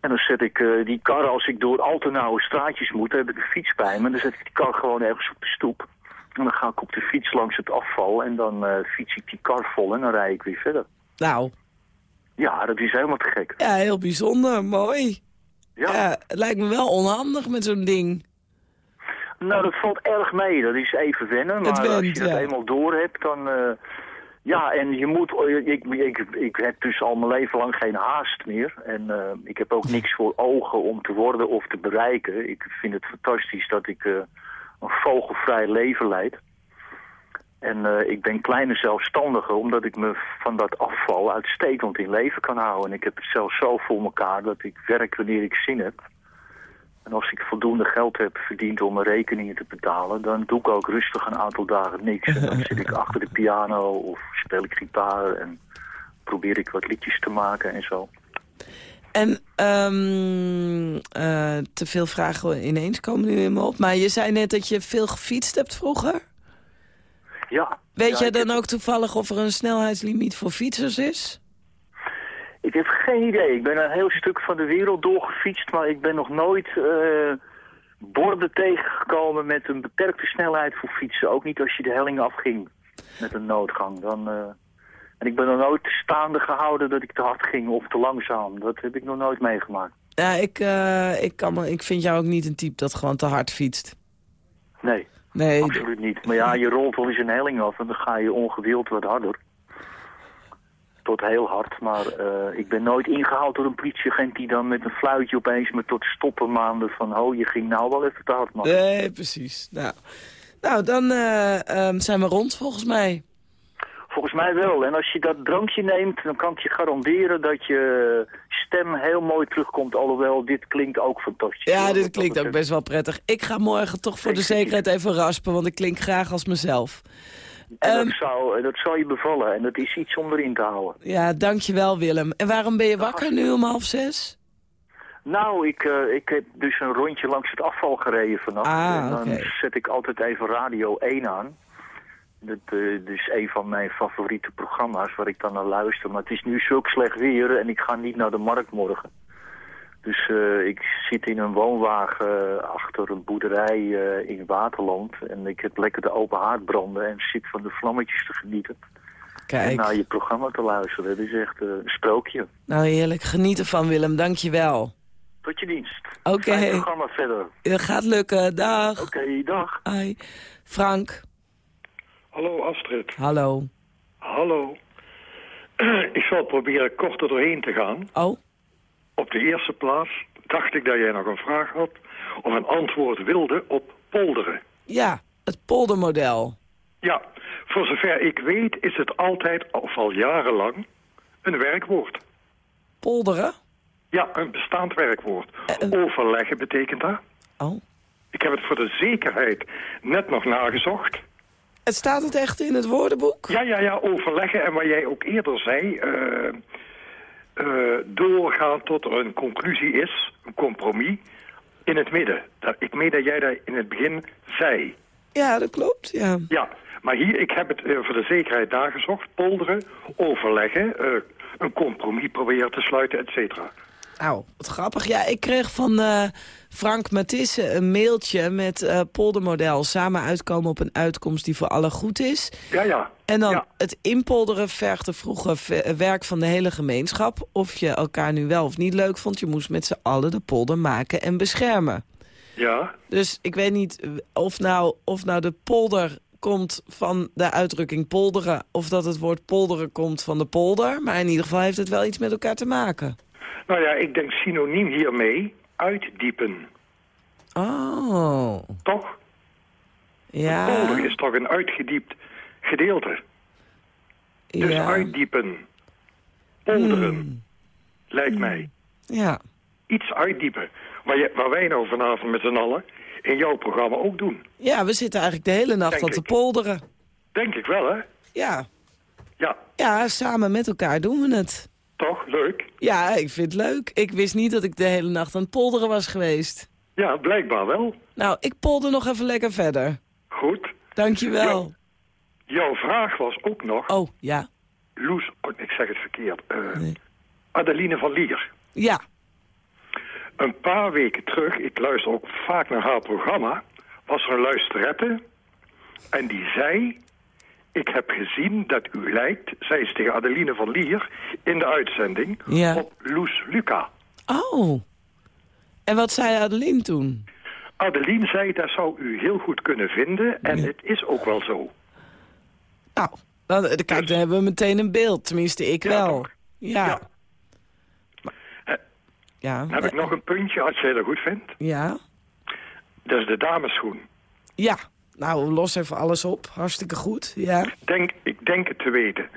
En dan zet ik eh, die kar, als ik door al te nauwe straatjes moet, dan heb ik een fiets bij me. Dan zet ik die kar gewoon ergens op de stoep. En dan ga ik op de fiets langs het afval en dan eh, fiets ik die kar vol en dan rij ik weer verder. Nou, Ja, dat is helemaal te gek. ja, heel bijzonder. Mooi. Ja. Ja, het lijkt me wel onhandig met zo'n ding. Nou, dat valt erg mee. Dat is even wennen. Maar went, als je dat ja. eenmaal door hebt, dan... ja, en je moet... Ik, ik, ik heb dus al mijn leven lang geen haast meer. En eh, ik heb ook niks voor ogen om te worden of te bereiken. Ik vind het fantastisch dat ik eh, een vogelvrij leven leid. En eh, ik ben kleine zelfstandige, omdat ik me van dat afval uitstekend in leven kan houden. En ik heb het zelfs zo voor elkaar dat ik werk wanneer ik zin heb. En als ik voldoende geld heb verdiend om mijn rekeningen te betalen, dan doe ik ook rustig een aantal dagen niks. En dan zit ik achter de piano of speel ik gitaar en probeer ik wat liedjes te maken en zo. En ehm, eh, te veel vragen ineens komen nu in me op. Maar je zei net dat je veel gefietst hebt vroeger. Ja. Weet ja, jij dan heb- ook toevallig of er een snelheidslimiet voor fietsers is? Ik heb geen idee. Ik ben een heel stuk van de wereld doorgefietst, maar ik ben nog nooit eh, borden tegengekomen met een beperkte snelheid voor fietsen. Ook niet als je de helling afging met een noodgang. Dan, eh, en ik ben nog nooit staande gehouden dat ik te hard ging of te langzaam. Dat heb ik nog nooit meegemaakt. Ja, ik, eh, ik, kan me, ik vind jou ook niet een type dat gewoon te hard fietst. Nee, Nee, absoluut niet. Maar ja, je rolt wel eens een helling af en dan ga je ongewild wat harder. Tot heel hard, maar eh, ik ben nooit ingehaald door een politieagent die dan met een fluitje opeens me tot stoppen maande van... oh, je ging nou wel even te hard, man. nee precies. Nou, nou dan eh, ehm, zijn we rond volgens mij. Volgens mij wel. En als je dat drankje neemt, dan kan ik je garanderen dat je stem heel mooi terugkomt. Alhoewel, dit klinkt ook fantastisch. Ja, dit klinkt ook best wel prettig. Ik ga morgen toch voor de zekerheid even raspen, want ik klink graag als mezelf. En Ehm. dat, zou, dat zou je bevallen. En dat is iets om erin te houden. Ja, dankjewel Willem. En waarom ben je wakker nu om half zes? Nou, ik, eh, ik heb dus een rondje langs het afval gereden vannacht. Ah, en dan zet ik altijd even Radio 1 aan. Dat eh, dat is een van mijn favoriete programma's waar ik dan naar luister. Maar het is nu zulk slecht weer en ik ga niet naar de markt morgen. Dus eh, ik zit in een woonwagen achter een boerderij eh, in Waterland. En ik heb lekker de open haard branden en zit van de vlammetjes te genieten. En Kijk, naar je programma te luisteren. Dat is echt eh, een sprookje. nou heerlijk. Geniet ervan Willem, dankjewel. Tot je dienst. Oké. Fijn programma verder. Het gaat lukken, dag. Oké, dag. Hoi. Frank, Hallo Astrid. hallo. Hallo. Ik zal proberen kort er doorheen te gaan. Oh, Op de eerste plaats dacht ik dat jij nog een vraag had of een antwoord wilde op polderen. ja, het poldermodel. Ja, voor zover ik weet is het altijd, of al jarenlang, een werkwoord. Polderen? Ja, een bestaand werkwoord. Eh. Overleggen betekent dat. Oh. Ik heb het voor de zekerheid net nog nagezocht. Het staat het echt in het woordenboek? Ja, ja, ja, overleggen. En wat jij ook eerder zei, eh, eh, doorgaan tot er een conclusie is, een compromis, in het midden. Dat, ik meen dat jij dat in het begin zei. Ja, dat klopt, ja. Ja, maar hier, ik heb het eh, voor de zekerheid nagezocht. Polderen, overleggen, eh, een compromis proberen te sluiten, et cetera. Nou, wat grappig. Ja, ik kreeg van eh, Frank Matisse een mailtje met eh, poldermodel. Samen uitkomen op een uitkomst die voor allen goed is. Ja, ja. En dan Ja. het inpolderen vergde vroeger ve- werk van de hele gemeenschap. Of je elkaar nu wel of niet leuk vond. Je moest met z'n allen de polder maken en beschermen. Ja, Dus ik weet niet eh, of nou, of nou de polder komt van de uitdrukking polderen... of dat het woord polderen komt van de polder. Maar in ieder geval heeft het wel iets met elkaar te maken. Nou ja, ik denk synoniem hiermee, uitdiepen. Oh, Toch? ja. Polder is toch een uitgediept gedeelte. Dus ja. uitdiepen. Polderen, Hmm. lijkt mij. Ja. Iets uitdiepen. Waar, je, waar wij nou vanavond met z'n allen in jouw programma ook doen. ja, we zitten eigenlijk de hele nacht Denk al te ik. polderen. Denk ik wel, hè? Ja. Ja, ja, samen met elkaar doen we het. Toch? Leuk. Ja, ik vind het leuk. Ik wist niet dat ik de hele nacht aan het polderen was geweest. Ja, blijkbaar wel. Nou, ik polder nog even lekker verder. Goed. Dankjewel. Jouw vraag was ook nog... Oh, ja. Loes, oh, ik zeg het verkeerd. Nee. Adeline van Lier. Ja. Een paar weken terug, ik luister ook vaak naar haar programma... was er een luisterette en die zei... Ik heb gezien dat u lijkt, zei ze tegen Adeline van Lier... in de uitzending Ja. op Loes Luca. Oh. En wat zei Adeline toen? Adeline zei, dat zou u heel goed kunnen vinden. En het is ook wel zo. Nou, dan, eh, kijk, dan hebben we meteen een beeld. Tenminste, ik Ja, wel. Ja. Ja. Eh, Ja. Heb ik nog een puntje, als jij dat goed vindt? Ja. Dat is de damesschoen. Ja. Nou, los even alles op. Hartstikke goed. Ja. Denk, ik denk het te weten.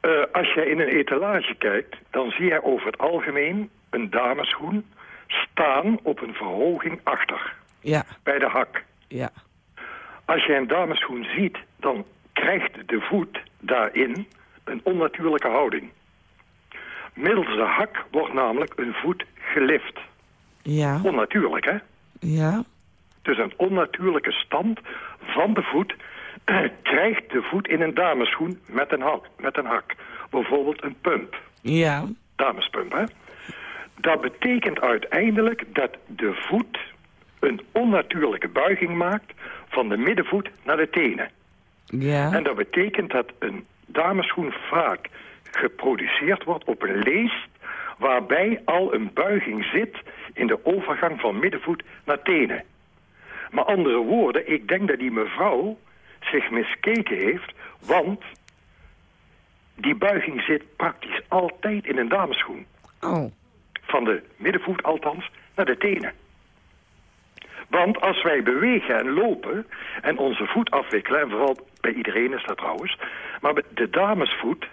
Eh, als jij in een etalage kijkt, dan zie je over het algemeen een damesschoen staan op een verhoging achter, Ja. bij de hak. Ja. Als je een damesschoen ziet, dan krijgt de voet daarin een onnatuurlijke houding. Middels de hak wordt namelijk een voet gelift. Ja. Onnatuurlijk, hè? Ja. Dus een onnatuurlijke stand van de voet krijgt de voet in een damesschoen met een hak. Met een hak. Bijvoorbeeld een pump. Ja. Damespump, hè? Dat betekent uiteindelijk dat de voet een onnatuurlijke buiging maakt van de middenvoet naar de tenen. Ja. En dat betekent dat een dameschoen vaak geproduceerd wordt op een leest waarbij al een buiging zit in de overgang van middenvoet naar tenen. Maar andere woorden, ik denk dat die mevrouw zich miskeken heeft, want die buiging zit praktisch altijd in een dameschoen. Oh. Van de middenvoet althans naar de tenen. Want als wij bewegen en lopen en onze voet afwikkelen... en vooral bij iedereen is dat trouwens... maar de damesvoet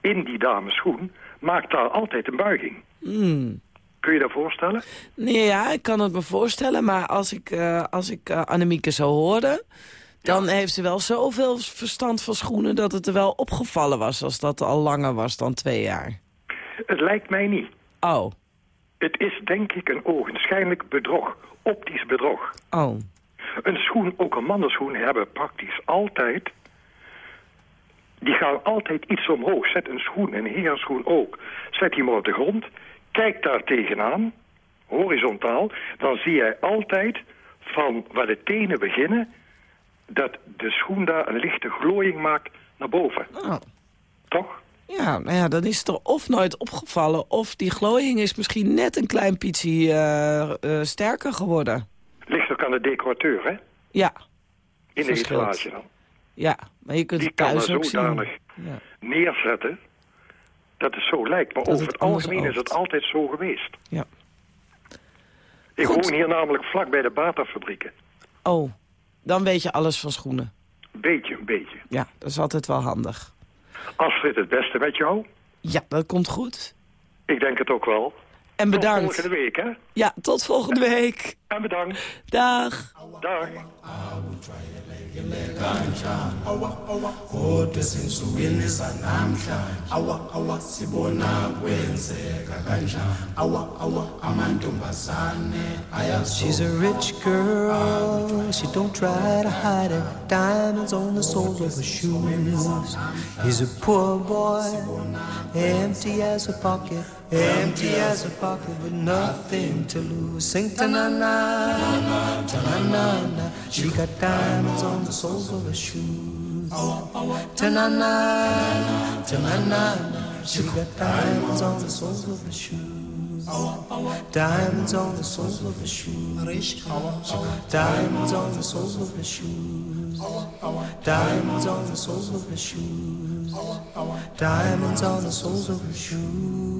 in die damesschoen maakt daar altijd een buiging. Hmm. Kun je dat voorstellen? Nee, ja, ik kan het me voorstellen. Maar als ik, eh, als ik eh, Annemieke zo hoorde... Dan heeft ze wel zoveel verstand van schoenen dat het er wel opgevallen was... als dat al langer was dan twee jaar. Het lijkt mij niet. Oh, Het is denk ik een ogenschijnlijk bedrog. Optisch bedrog. oh. Een schoen, ook een mannenschoen, hebben praktisch altijd... Die gaan altijd iets omhoog. Zet een schoen, een herenschoen ook. Zet die maar op de grond. Kijk daar tegenaan, horizontaal. Dan zie jij altijd van waar de tenen beginnen... dat de schoen daar een lichte glooiing maakt naar boven. oh. Toch? Ja, nou ja, dan is het er of nooit opgevallen... of die glooiing is misschien net een klein pietje eh, eh, sterker geworden. Ligt ook aan de decorateur, hè? Ja, In de Verschilt. etalage dan. ja. Maar je kunt Die het kan thuis ook zien. zodanig Ja. neerzetten dat het zo lijkt. Maar Dat over het algemeen is het altijd zo geweest. Ja. Ik Goed. woon hier namelijk vlak bij de Bata-fabrieken. Oh, dan weet je alles van schoenen. Beetje, een beetje. Ja, dat is altijd wel handig. Astrid, het beste met jou? Ja, dat komt goed. Ik denk het ook wel. En Tot bedankt. volgende week, hè? Ja, tot volgende week. En bedankt. Dag. Dag. She's a rich girl, she don't try to hide it. Diamonds on the soles of her shoes. He's a poor boy, empty as a pocket, empty as a pocket with nothing to lose. Sing ta na na, ta na na na. She got diamonds on the soles of her shoes. Ta na na, ta na na na. She got diamonds on the soles of her shoes. Diamonds on the soles of her shoes. Diamonds on the soles of her shoes. Diamonds on the soles of her shoes. Diamonds on the soles of her shoes.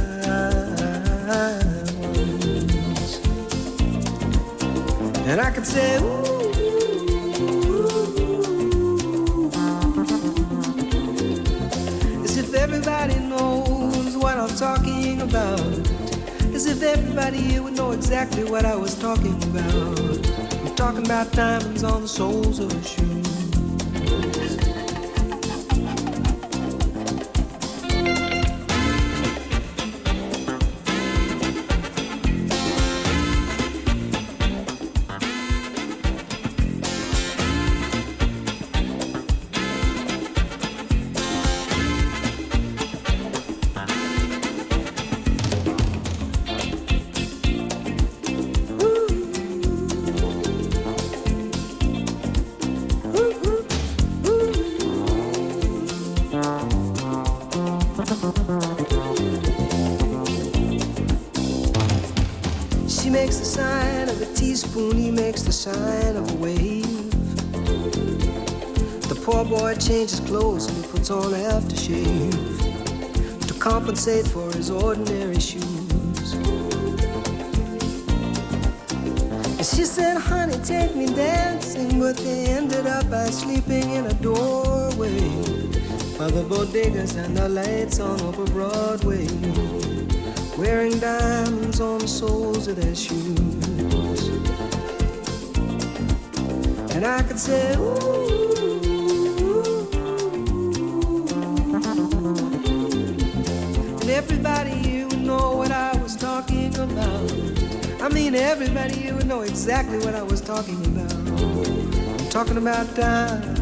And I could say, Ooh. ooh, ooh, As if everybody knows what I'm talking about. As if everybody here would know exactly what I was talking about. I'm talking about diamonds on the soles of her shoes. Changes clothes and he puts on aftershave to compensate for his ordinary shoes. And she said, honey, take me dancing, but they ended up by sleeping in a doorway by the bodegas and the lights on over Broadway wearing diamonds on the soles of their shoes. And I could say, ooh. Everybody here would know what I was talking about. I mean, everybody you would know exactly what I was talking about. I'm talking about diamonds.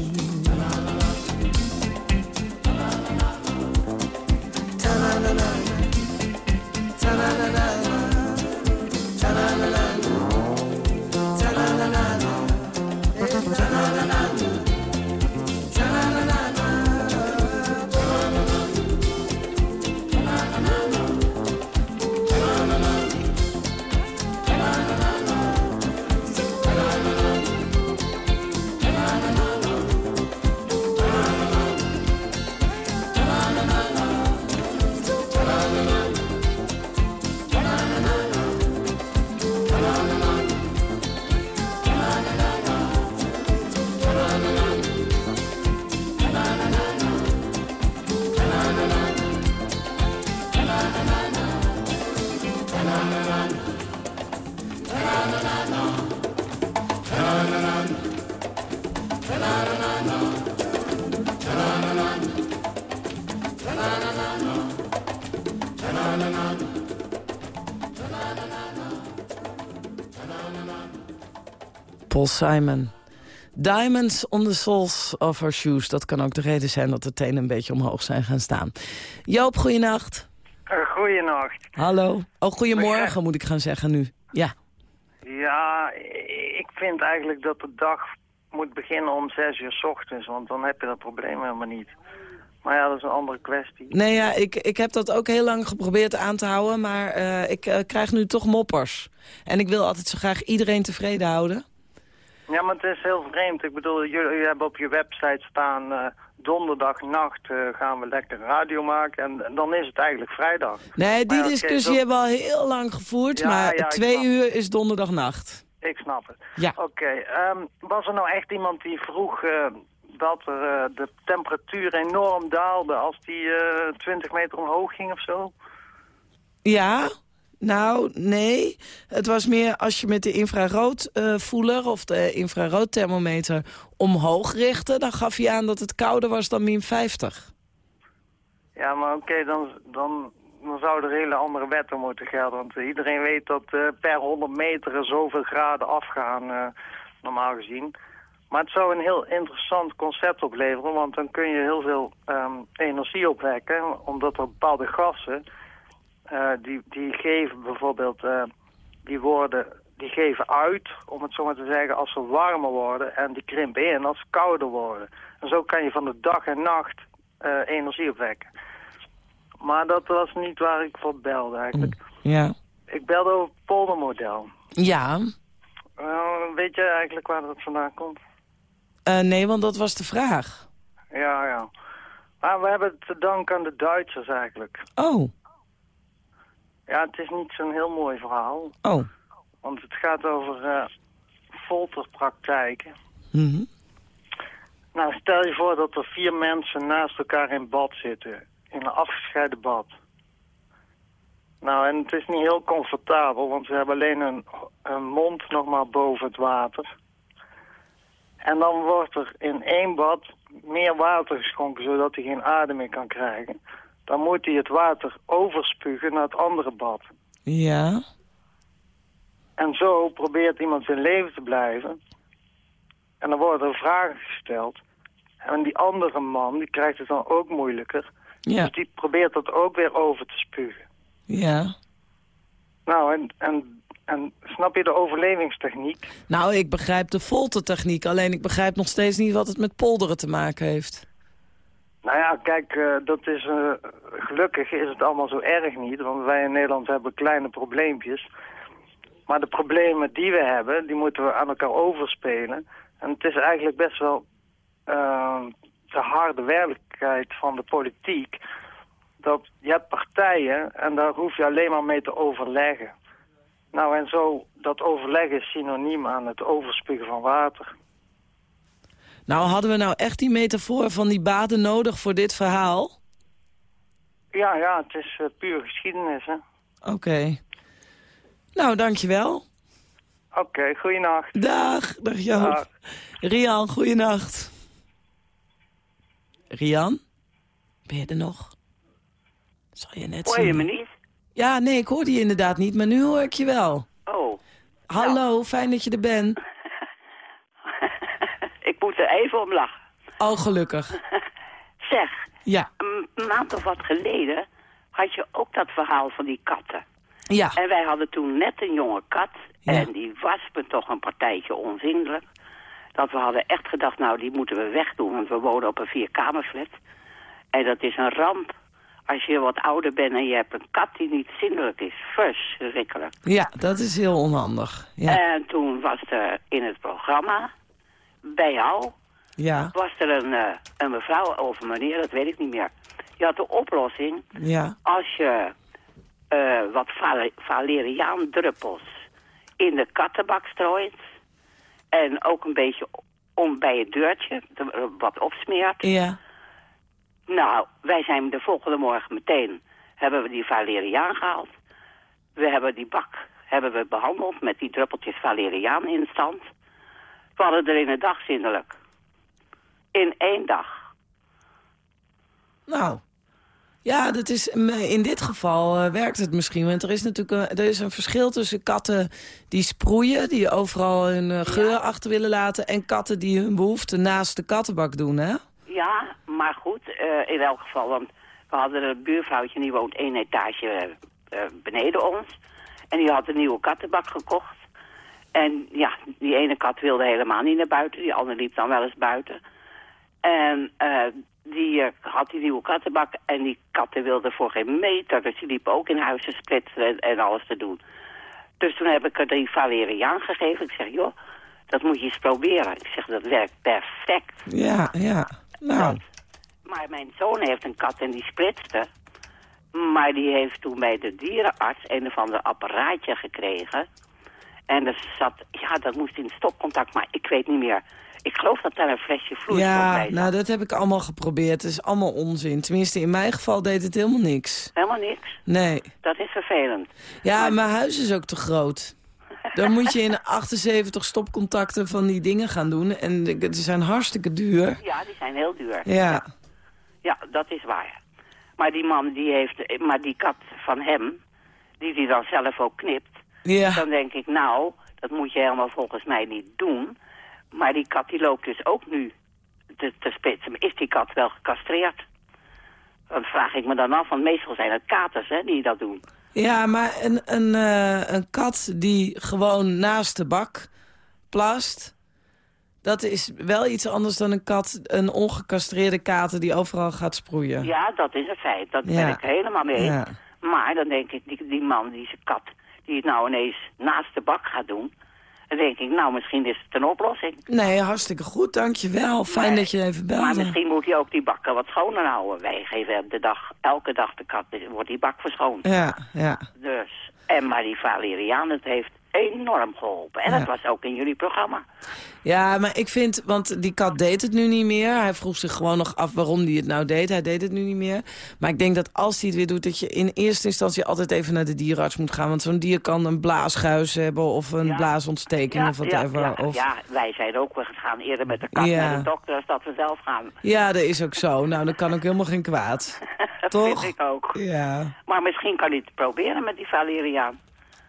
Paul Simon. Diamonds on the soles of her shoes. Dat kan ook de reden zijn dat de tenen een beetje omhoog zijn gaan staan. Joop, goeienacht. Uh, goeienacht. Hallo. Oh, goedemorgen moet ik gaan zeggen nu. Ja. Ja, ik vind eigenlijk dat de dag moet beginnen om zes uur s ochtends, want dan heb je dat probleem helemaal niet. Maar ja, dat is een andere kwestie. Nee, ja, ik, ik heb dat ook heel lang geprobeerd aan te houden, maar eh, ik eh, krijg nu toch moppers. En ik wil altijd zo graag iedereen tevreden houden. Ja, maar het is heel vreemd. Ik bedoel, jullie, hebben op je website staan... eh, donderdagnacht eh, gaan we lekker radio maken. En, en dan is het eigenlijk vrijdag. Nee, die Maar discussie hebben we al heel lang gevoerd, Ja, maar ja, twee uur is donderdagnacht. Ik snap het. Ja. Oké, ehm, was er nou echt iemand die vroeg eh, dat er, de temperatuur enorm daalde als die eh 20 meter omhoog ging of zo? Ja, nou, nee. Het was meer als je met de infraroodvoeler of de infraroodthermometer omhoog richtte... dan gaf hij aan dat het kouder was dan min 50. Ja, maar oké, dan, dan, dan zouden er hele andere wetten moeten gelden. Want eh, iedereen weet dat eh, per 100 meter er zoveel graden afgaan, eh, normaal gezien. Maar het zou een heel interessant concept opleveren, want dan kun je heel veel ehm, energie opwekken. Omdat er bepaalde gassen, eh, die, die geven bijvoorbeeld, eh, die worden, die geven uit, om het zo maar te zeggen, als ze warmer worden. En die krimpen in als ze kouder worden. En zo kan je van de dag en nacht eh, energie opwekken. Maar dat was niet waar ik voor belde eigenlijk. Ja. Ik belde over het poldermodel. Ja, Eh, weet je eigenlijk waar dat vandaan komt? Eh, nee, want dat was de vraag. Ja, ja. Maar we hebben het te danken aan de Duitsers eigenlijk. Oh, Ja, het is niet zo'n heel mooi verhaal. oh. Want het gaat over eh, folterpraktijken. Mhm. Nou, stel je voor dat er vier mensen naast elkaar in bad zitten. In een afgescheiden bad. Nou, en het is niet heel comfortabel, want ze hebben alleen een, een mond nog maar boven het water. En dan wordt er in één bad meer water geschonken, zodat hij geen adem meer kan krijgen. Dan moet hij het water overspugen naar het andere bad. Ja. En zo probeert iemand zijn leven te blijven. En dan worden er vragen gesteld. En die andere man, die krijgt het dan ook moeilijker. Ja. Dus die probeert dat ook weer over te spugen. Ja. Nou, en, en, en snap je de overlevingstechniek? Nou, ik begrijp de foltertechniek. Alleen ik begrijp nog steeds niet wat het met polderen te maken heeft. Nou ja, kijk, eh, dat is, eh, gelukkig is het allemaal zo erg niet. Want wij in Nederland hebben kleine probleempjes. Maar de problemen die we hebben, die moeten we aan elkaar overspelen. En het is eigenlijk best wel eh, de harde werkelijkheid van de politiek. Dat je hebt partijen en daar hoef je alleen maar mee te overleggen. Nou, en zo, dat overleggen is synoniem aan het overspugen van water. Nou, hadden we nou echt die metafoor van die baden nodig voor dit verhaal? Ja, ja, het is eh, puur geschiedenis, hè. Oké. Nou, dankjewel. Oké, goeienacht. Dag, dag Joop. Dag. Rian, goeienacht. Rian? Ben je er nog? Zal je net Hoor je me niet? Ja, nee, ik hoorde je inderdaad niet, maar nu hoor ik je wel. Oh, Hallo, fijn dat je er bent. Ik moet er even om lachen. Oh, gelukkig. Zeg, Ja, een maand of wat geleden had je ook dat verhaal van die katten. ja, En wij hadden toen net een jonge kat. Ja. En die was me toch een partijtje onvriendelijk. Dat we hadden echt gedacht, nou die moeten we wegdoen. Want we wonen op een vierkamerflat. En dat is een ramp. Als je wat ouder bent en je hebt een kat die niet zindelijk is. Verschrikkelijk. ja, dat is heel onhandig. Ja, En toen was er in het programma, bij jou, ja, was er een, eh, een mevrouw of een meneer, dat weet ik niet meer. Die had de oplossing ja. als je eh, wat vale- valeriaandruppels in de kattenbak strooit... en ook een beetje om bij het deurtje wat opsmeert... Ja, Nou, wij zijn de volgende morgen meteen... hebben we die valeriaan gehaald. We hebben die bak hebben we behandeld met die druppeltjes valeriaan in stand. We hadden er in een dag zindelijk. In één dag. nou. Ja, dat is, in dit geval eh, werkt het misschien. Want er is natuurlijk een, er is een verschil tussen katten die sproeien... die overal hun eh, geur achter willen laten... en katten die hun behoefte naast de kattenbak doen, hè? Ja, maar goed, eh, in elk geval, want we hadden een buurvrouwtje die woont één etage beneden ons. En die had een nieuwe kattenbak gekocht. En ja, die ene kat wilde helemaal niet naar buiten, die andere liep dan wel eens buiten. En eh, die eh, had die nieuwe kattenbak en die katten wilden voor geen meter, dus die liepen ook in huis te splitsen en, en alles te doen. Dus toen heb ik er die valeriaan gegeven. Ik zeg, joh, dat moet je eens proberen. Ik zeg, dat werkt perfect. Ja, ja. Nou, Maar mijn zoon heeft een kat en die splitste. Maar die heeft toen bij de dierenarts een of ander apparaatje gekregen. En er zat, ja, dat moest in stopcontact, maar ik weet niet meer. Ik geloof dat daar een flesje vloeistof ja, bij zat. nou, dat heb ik allemaal geprobeerd. Het is allemaal onzin. Tenminste, in mijn geval deed het helemaal niks. Helemaal niks. Nee. Dat is vervelend. Ja, mijn huis is ook te groot. Dan moet je in 78 stopcontacten van die dingen gaan doen. En ze zijn hartstikke duur. Ja, die zijn heel duur. Ja. Ja, dat is waar. Maar die man, die heeft, maar die kat van hem, die die dan zelf ook knipt. Ja. Dan denk ik, nou, dat moet je helemaal volgens mij niet doen. Maar die kat die loopt dus ook nu te, te spitsen. Is die kat wel gecastreerd? Dan vraag ik me dan af, want meestal zijn het katers hè, die dat doen. Ja, maar een, een, eh, een kat die gewoon naast de bak plast... dat is wel iets anders dan een kat, een ongecastreerde kater... die overal gaat sproeien. Ja, dat is een feit. Dat Ja. ben ik helemaal mee. Ja. Maar dan denk ik, die, die man, die zijn kat, die het nou ineens naast de bak gaat doen... dan denk ik, nou, misschien is het een oplossing. Nee, hartstikke goed, dankjewel. Fijn dat je even belde. Maar misschien moet hij ook die bakken wat schoner houden. Wij geven hem de dag, elke dag de kat, wordt die bak verschoond. Ja, ja. Dus, en maar die valeriaan, het heeft enorm geholpen. En Ja. dat was ook in jullie programma. Ja, maar ik vind, want die kat deed het nu niet meer. Hij vroeg zich gewoon nog af waarom hij het nou deed. Hij deed het nu niet meer. Maar ik denk dat als hij het weer doet, dat je in eerste instantie altijd even naar de dierenarts moet gaan. Want zo'n dier kan een blaasguis hebben of een blaasontsteking of ja, whatever. ja, of... ja, wij zijn ook, we gaan eerder met de kat naar de dokter als dat we zelf gaan. Ja, dat is ook zo. Nou, dan kan ook helemaal geen kwaad. dat Toch? vind ik ook. Ja. Maar misschien kan hij het proberen met die valeriaan.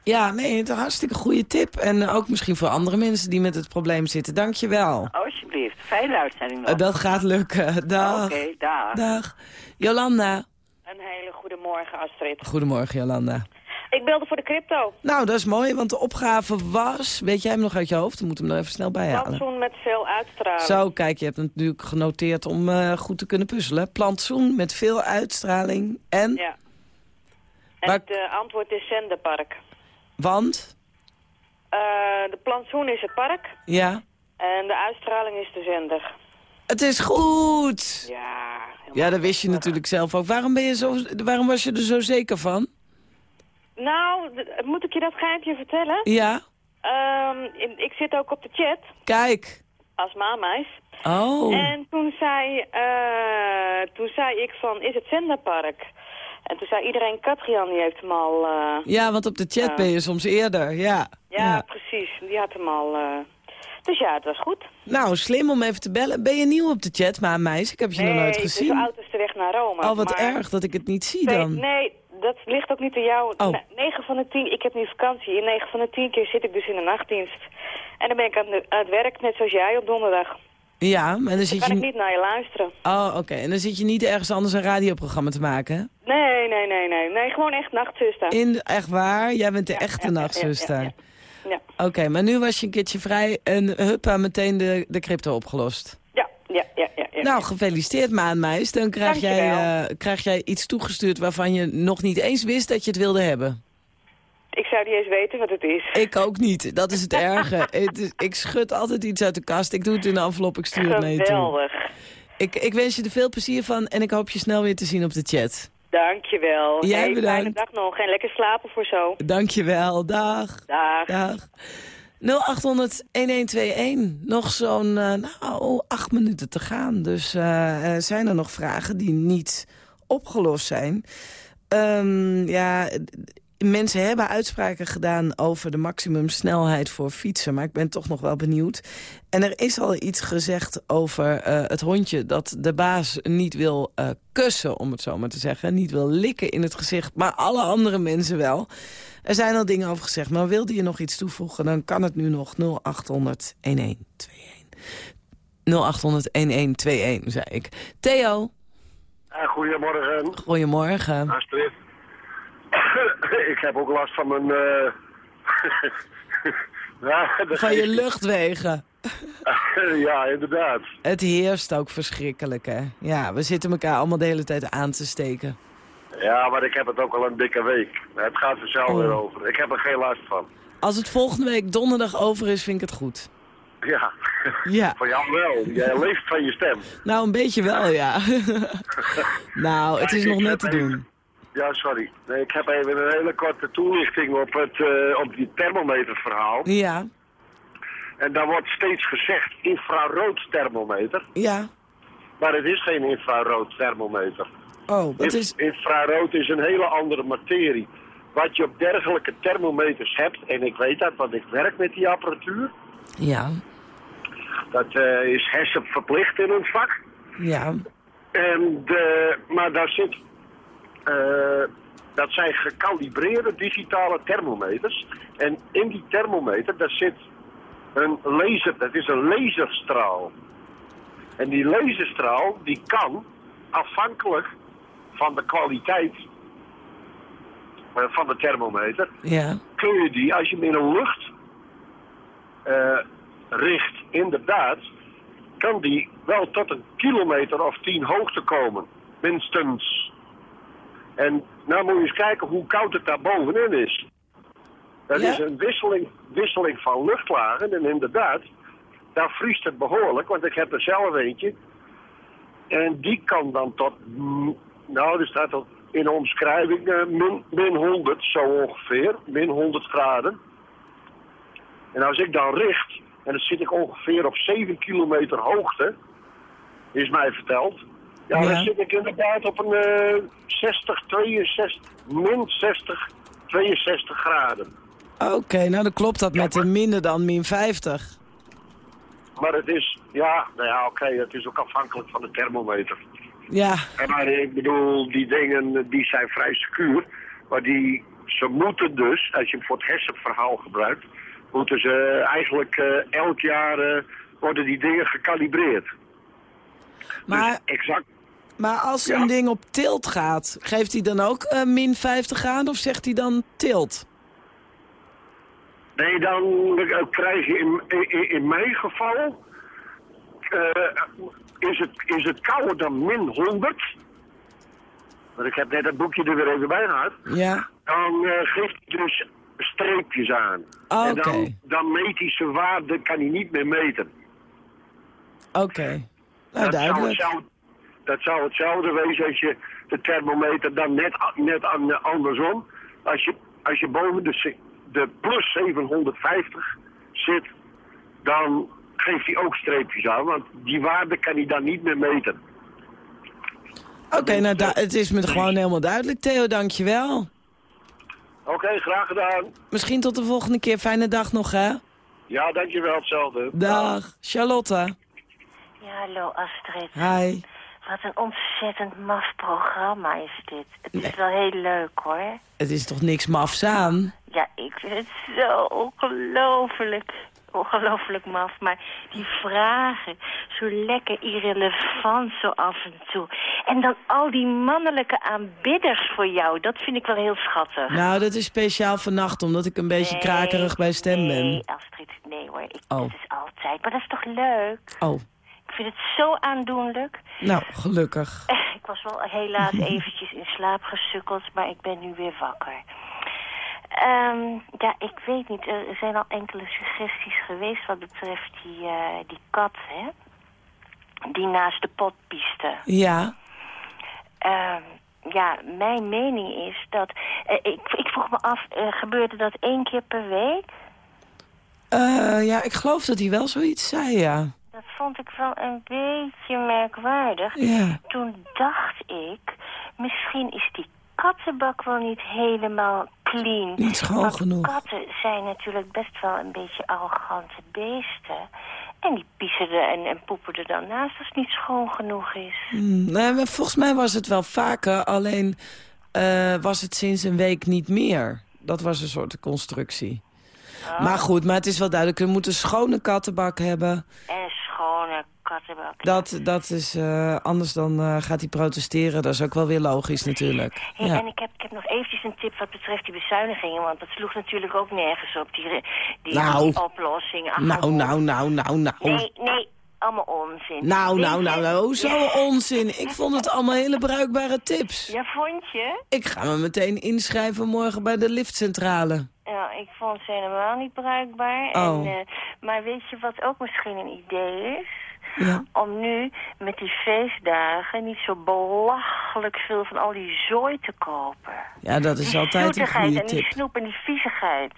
Ja, nee, het is een hartstikke goede tip. En ook misschien voor andere mensen die met het probleem zitten. Dank je wel. Alsjeblieft, fijne uitzending nog. Eh, dat gaat lukken. Dag. Oké, dag. Dag. Jolanda. Een hele goede morgen, Astrid. Goedemorgen, Jolanda. Ik belde voor de crypto. Nou, dat is mooi, want de opgave was... Weet jij hem nog uit je hoofd? Dan moet hem er even snel bij halen. Plantsoen met veel uitstraling. Zo, kijk, je hebt het natuurlijk genoteerd om eh, goed te kunnen puzzelen. Plantsoen met veel uitstraling en... Ja. En Waar- het eh, antwoord is Zenderpark. Want? Eh, de plantsoen is het park Ja. en de uitstraling is de zender. Het is goed! Ja, Ja, dat wist je natuurlijk zelf ook. Waarom, ben je zo, waarom was je er zo zeker van? Nou, moet ik je dat geheimje vertellen? Ja. Ehm, ik zit ook op de chat Kijk. als mama's. Oh. En toen zei, eh, toen zei ik van, is het Zenderpark? En toen zei iedereen, Katrian, die heeft hem al... eh, Ja, want op de chat Ja. ben je soms eerder, ja. Ja, precies. Die had hem al. eh. Dus ja, het was goed. Nou, slim om even te bellen. Ben je nieuw op de chat, maar meis? Ik heb je nog nooit Nee, gezien. oud is de weg naar Rome. Oh, wat maar- erg dat ik het niet zie Nee, dan. nee, dat ligt ook niet aan jou. Oh. Ne- 9 van de 10, ik heb nu vakantie. In 9 van de 10 keer zit ik dus in de nachtdienst. En dan ben ik aan, de- aan het werk, net zoals jij op donderdag. Ja, maar dan Dan zit kan je... ik niet naar je luisteren. Oh, oké. En dan zit je niet ergens anders een radioprogramma te maken? Nee, nee, nee, nee. Nee, gewoon echt nachtzuster. In, echt waar? Jij bent de echte nachtzuster. ja, ja. Oké, maar nu was je een keertje vrij en huppa, meteen de, de crypto opgelost. Ja, ja, ja, ja. ja. Nou, gefeliciteerd maanmeis. Dan krijg jij, eh, krijg jij iets toegestuurd waarvan je nog niet eens wist dat je het wilde hebben. Ik zou niet eens weten wat het is. Ik ook niet. Dat is het erge. Het is- ik schud altijd iets uit de kast. Ik doe het in een envelop, ik stuur het je toe. Geweldig. Ik, ik wens je er veel plezier van en ik hoop je snel weer te zien op de chat. Dankjewel. Jij hey, bedankt. Fijne dag nog en lekker slapen voor zo. Dankjewel, dag. Dag. Dag. 0800-1121. Nog zo'n, eh, nou, acht minuten te gaan. Dus eh, eh, zijn er nog vragen die niet opgelost zijn? Ehm, ja, mensen hebben uitspraken gedaan over de maximumsnelheid voor fietsen. Maar ik ben toch nog wel benieuwd. En er is al iets gezegd over eh, het hondje dat de baas niet wil eh, kussen, om het zo maar te zeggen. Niet wil likken in het gezicht, maar alle andere mensen wel. Er zijn al dingen over gezegd, maar wilde je nog iets toevoegen... dan kan het nu nog 0800 1121. 0800 1121, zei ik. Theo, Ah, goedemorgen. goedemorgen. Astrid. ik heb ook last van mijn... eh, ja, Van je luchtwegen. ja, inderdaad. Het heerst ook verschrikkelijk, hè? Ja, we zitten elkaar allemaal de hele tijd aan te steken. Ja, maar ik heb het ook al een dikke week. Het gaat er zelf Oh. weer over. Ik heb er geen last van. Als het volgende week donderdag over is, vind ik het goed. Ja. Ja. Van jou wel. Jij leeft van je stem. Nou, een beetje wel, ja. nou, het is nog net te doen. Ja, sorry. Nee, ik heb even een hele korte toelichting op, het, eh, op die thermometerverhaal. Ja, En daar wordt steeds gezegd infrarood thermometer. ja. Maar het is geen infrarood thermometer. Oh, wat is... Infrarood is een hele andere materie. Wat je op dergelijke thermometers hebt, en ik weet dat, want ik werk met die apparatuur. Ja, Dat eh, is HESSEP verplicht in ons vak. ja. En maar daar zit, dat zijn gecalibreerde digitale thermometers. En in die thermometer, daar zit een laser, dat is een laserstraal. En die laserstraal, die kan, afhankelijk van de kwaliteit eh, van de thermometer, Ja, kun je die, als je hem in een lucht eh, richt, inderdaad, kan die wel tot een kilometer of tien hoogte komen. Minstens. En nou moet je eens kijken hoe koud het daar bovenin is. Dat Ja? is een wisseling, wisseling van luchtlagen en inderdaad, daar vriest het behoorlijk, want ik heb er zelf eentje. En die kan dan tot, nou er staat al in de omschrijving, eh, min, min 100 zo ongeveer, min 100 graden. En als ik dan richt, en dan zit ik ongeveer op 7 kilometer hoogte, is mij verteld. Ja, Ja. dan zit ik inderdaad op een eh 60, 62, min 60, 62 graden. oké. nou, dan klopt dat met een minder dan min 50. Maar het is, ja, nou ja, oké, het is ook afhankelijk van de thermometer. Ja, En Maar ik bedoel, die dingen die zijn vrij secuur. Maar die, ze moeten dus, als je hem voor het hersenverhaal gebruikt, moeten ze eigenlijk eh, elk jaar eh, worden die dingen gecalibreerd. maar, Dus exact. Maar als Ja. ding op tilt gaat, geeft hij dan ook eh, min 50 graden of zegt hij dan tilt? Nee, dan eh, krijg je in, in, in mijn geval, eh, is, het, is het kouder dan min 100. Want ik heb net het boekje er weer even bij gehad. Ja, Dan geeft hij dus streepjes aan. Ah, en dan, oké. dan meet hij zijn waarde, kan hij niet meer meten. oké. Nou, dat, zou duidelijk. hetzelfde, dat zou hetzelfde wezen als je de thermometer dan net, net aan, andersom. Als je, als je boven de, de plus 750 zit, dan geeft hij ook streepjes aan. Want die waarde kan hij dan niet meer meten. Oké, nou, het is me gewoon helemaal duidelijk, Theo, dankjewel. Oké, graag gedaan. Misschien tot de volgende keer. Fijne dag nog, hè? Ja, dankjewel, hetzelfde. Dag. Charlotte. Ja, hallo Astrid. Hi. Wat een ontzettend maf programma is dit. Het is wel heel leuk hoor. Het is toch niks mafs aan? Ja, ik vind het zo ongelooflijk. Ongelooflijk maf. Maar die vragen, zo lekker irrelevant zo af en toe. En dan al die mannelijke aanbidders voor jou. Dat vind ik wel heel schattig. Nou, dat is speciaal vannacht, omdat ik een beetje Nee, krakerig bij stem ben. Nee, Astrid, nee hoor. Ik, Oh. Dat is altijd. Maar dat is toch leuk? Oh, Ik vind het zo aandoenlijk. nou, gelukkig. Eh, Ik was wel helaas eventjes in slaap gesukkeld, maar ik ben nu weer wakker. Ehm, ja, ik weet niet. Er zijn al enkele suggesties geweest wat betreft die, eh, die kat, hè? Die naast de pot pieste. Ja. Ehm, ja, mijn mening is dat... eh, ik, ik vroeg me af, gebeurde dat één keer per week? Ja, ik geloof dat hij wel zoiets zei, ja. Dat vond ik wel een beetje merkwaardig. Ja. Toen dacht ik, misschien is die kattenbak wel niet helemaal clean. Niet schoon genoeg. katten zijn natuurlijk best wel een beetje arrogante beesten. En die piezen en, en poepen er dan naast als het niet schoon genoeg is. Hmm, maar volgens mij was het wel vaker, alleen eh, was het sinds een week niet meer. Dat was een soort constructie. Oh. Maar goed, maar het is wel duidelijk, we moeten een schone kattenbak hebben. En een kattenbak. Dat, dat is, eh, anders dan eh, gaat hij protesteren. Dat is ook wel weer logisch natuurlijk. Hey, Ja. En ik heb, ik heb nog eventjes een tip wat betreft die bezuinigingen. Want dat sloeg natuurlijk ook nergens op, die, die, Nou. die oplossing. Nou, nou, nou, nou, nou. Nee, nee, allemaal onzin. Nou, nou, nou, nou, hoezo onzin? Ik vond het allemaal hele bruikbare tips. Ja, vond je? Ik ga me meteen inschrijven morgen bij de liftcentrale. Ja, ik vond ze helemaal niet bruikbaar. Oh. En, eh, maar weet je wat ook misschien een idee is? Ja. Om nu met die feestdagen niet zo belachelijk veel van al die zooi te kopen. Ja, dat is die altijd een goede en die tip. snoep en die viezigheid.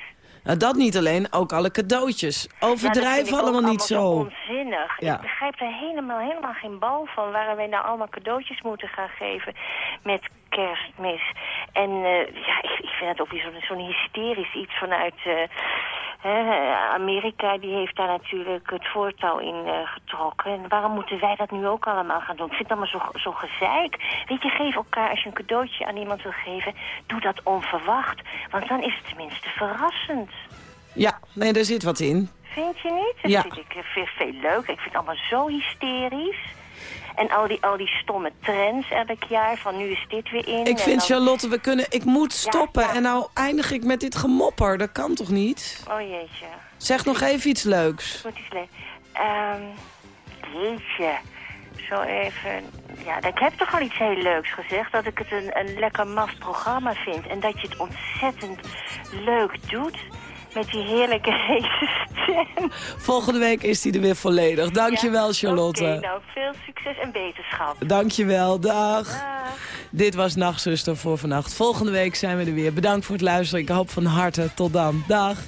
Nou, dat niet alleen, ook alle cadeautjes. Ja, dat Overdrijf ook allemaal niet zo. onzinnig. Ja. Ik begrijp er helemaal, helemaal geen bal van... waarom wij nou allemaal cadeautjes moeten gaan geven met kerstmis. En eh, ja, ik, ik vind het ook weer zo'n zo'n hysterisch iets vanuit... eh, Amerika die heeft daar natuurlijk het voortouw in eh, getrokken. En waarom moeten wij dat nu ook allemaal gaan doen? Ik vind het allemaal zo, zo gezeik. Weet je, geef elkaar, als je een cadeautje aan iemand wil geven... doe dat onverwacht. Want dan is het tenminste verrassend. Ja, nee, daar zit wat in. Vind je niet? Dat Ja. vind ik veel, veel leuk. Ik vind het allemaal zo hysterisch. En al die, al die stomme trends elk jaar, van nu is dit weer in. Ik vind, dan- Charlotte, we kunnen, ik moet stoppen. ja. En nou eindig ik met dit gemopper. Dat kan toch niet? Oh jeetje. Zeg nog even iets leuks. Goed is leuk. Ehm jeetje. Zo even... Ja, ik heb toch al iets heel leuks gezegd. Dat ik het een, een lekker maf programma vind. En dat je het ontzettend leuk doet. Met die heerlijke hete stem. Volgende week is hij er weer volledig. Dankjewel, Charlotte. Oké, nou, veel succes en beterschap. Dankjewel, dag. Dit was Nachtzuster voor vannacht. Volgende week zijn we er weer. Bedankt voor het luisteren. Ik hoop van harte. Tot dan. Dag.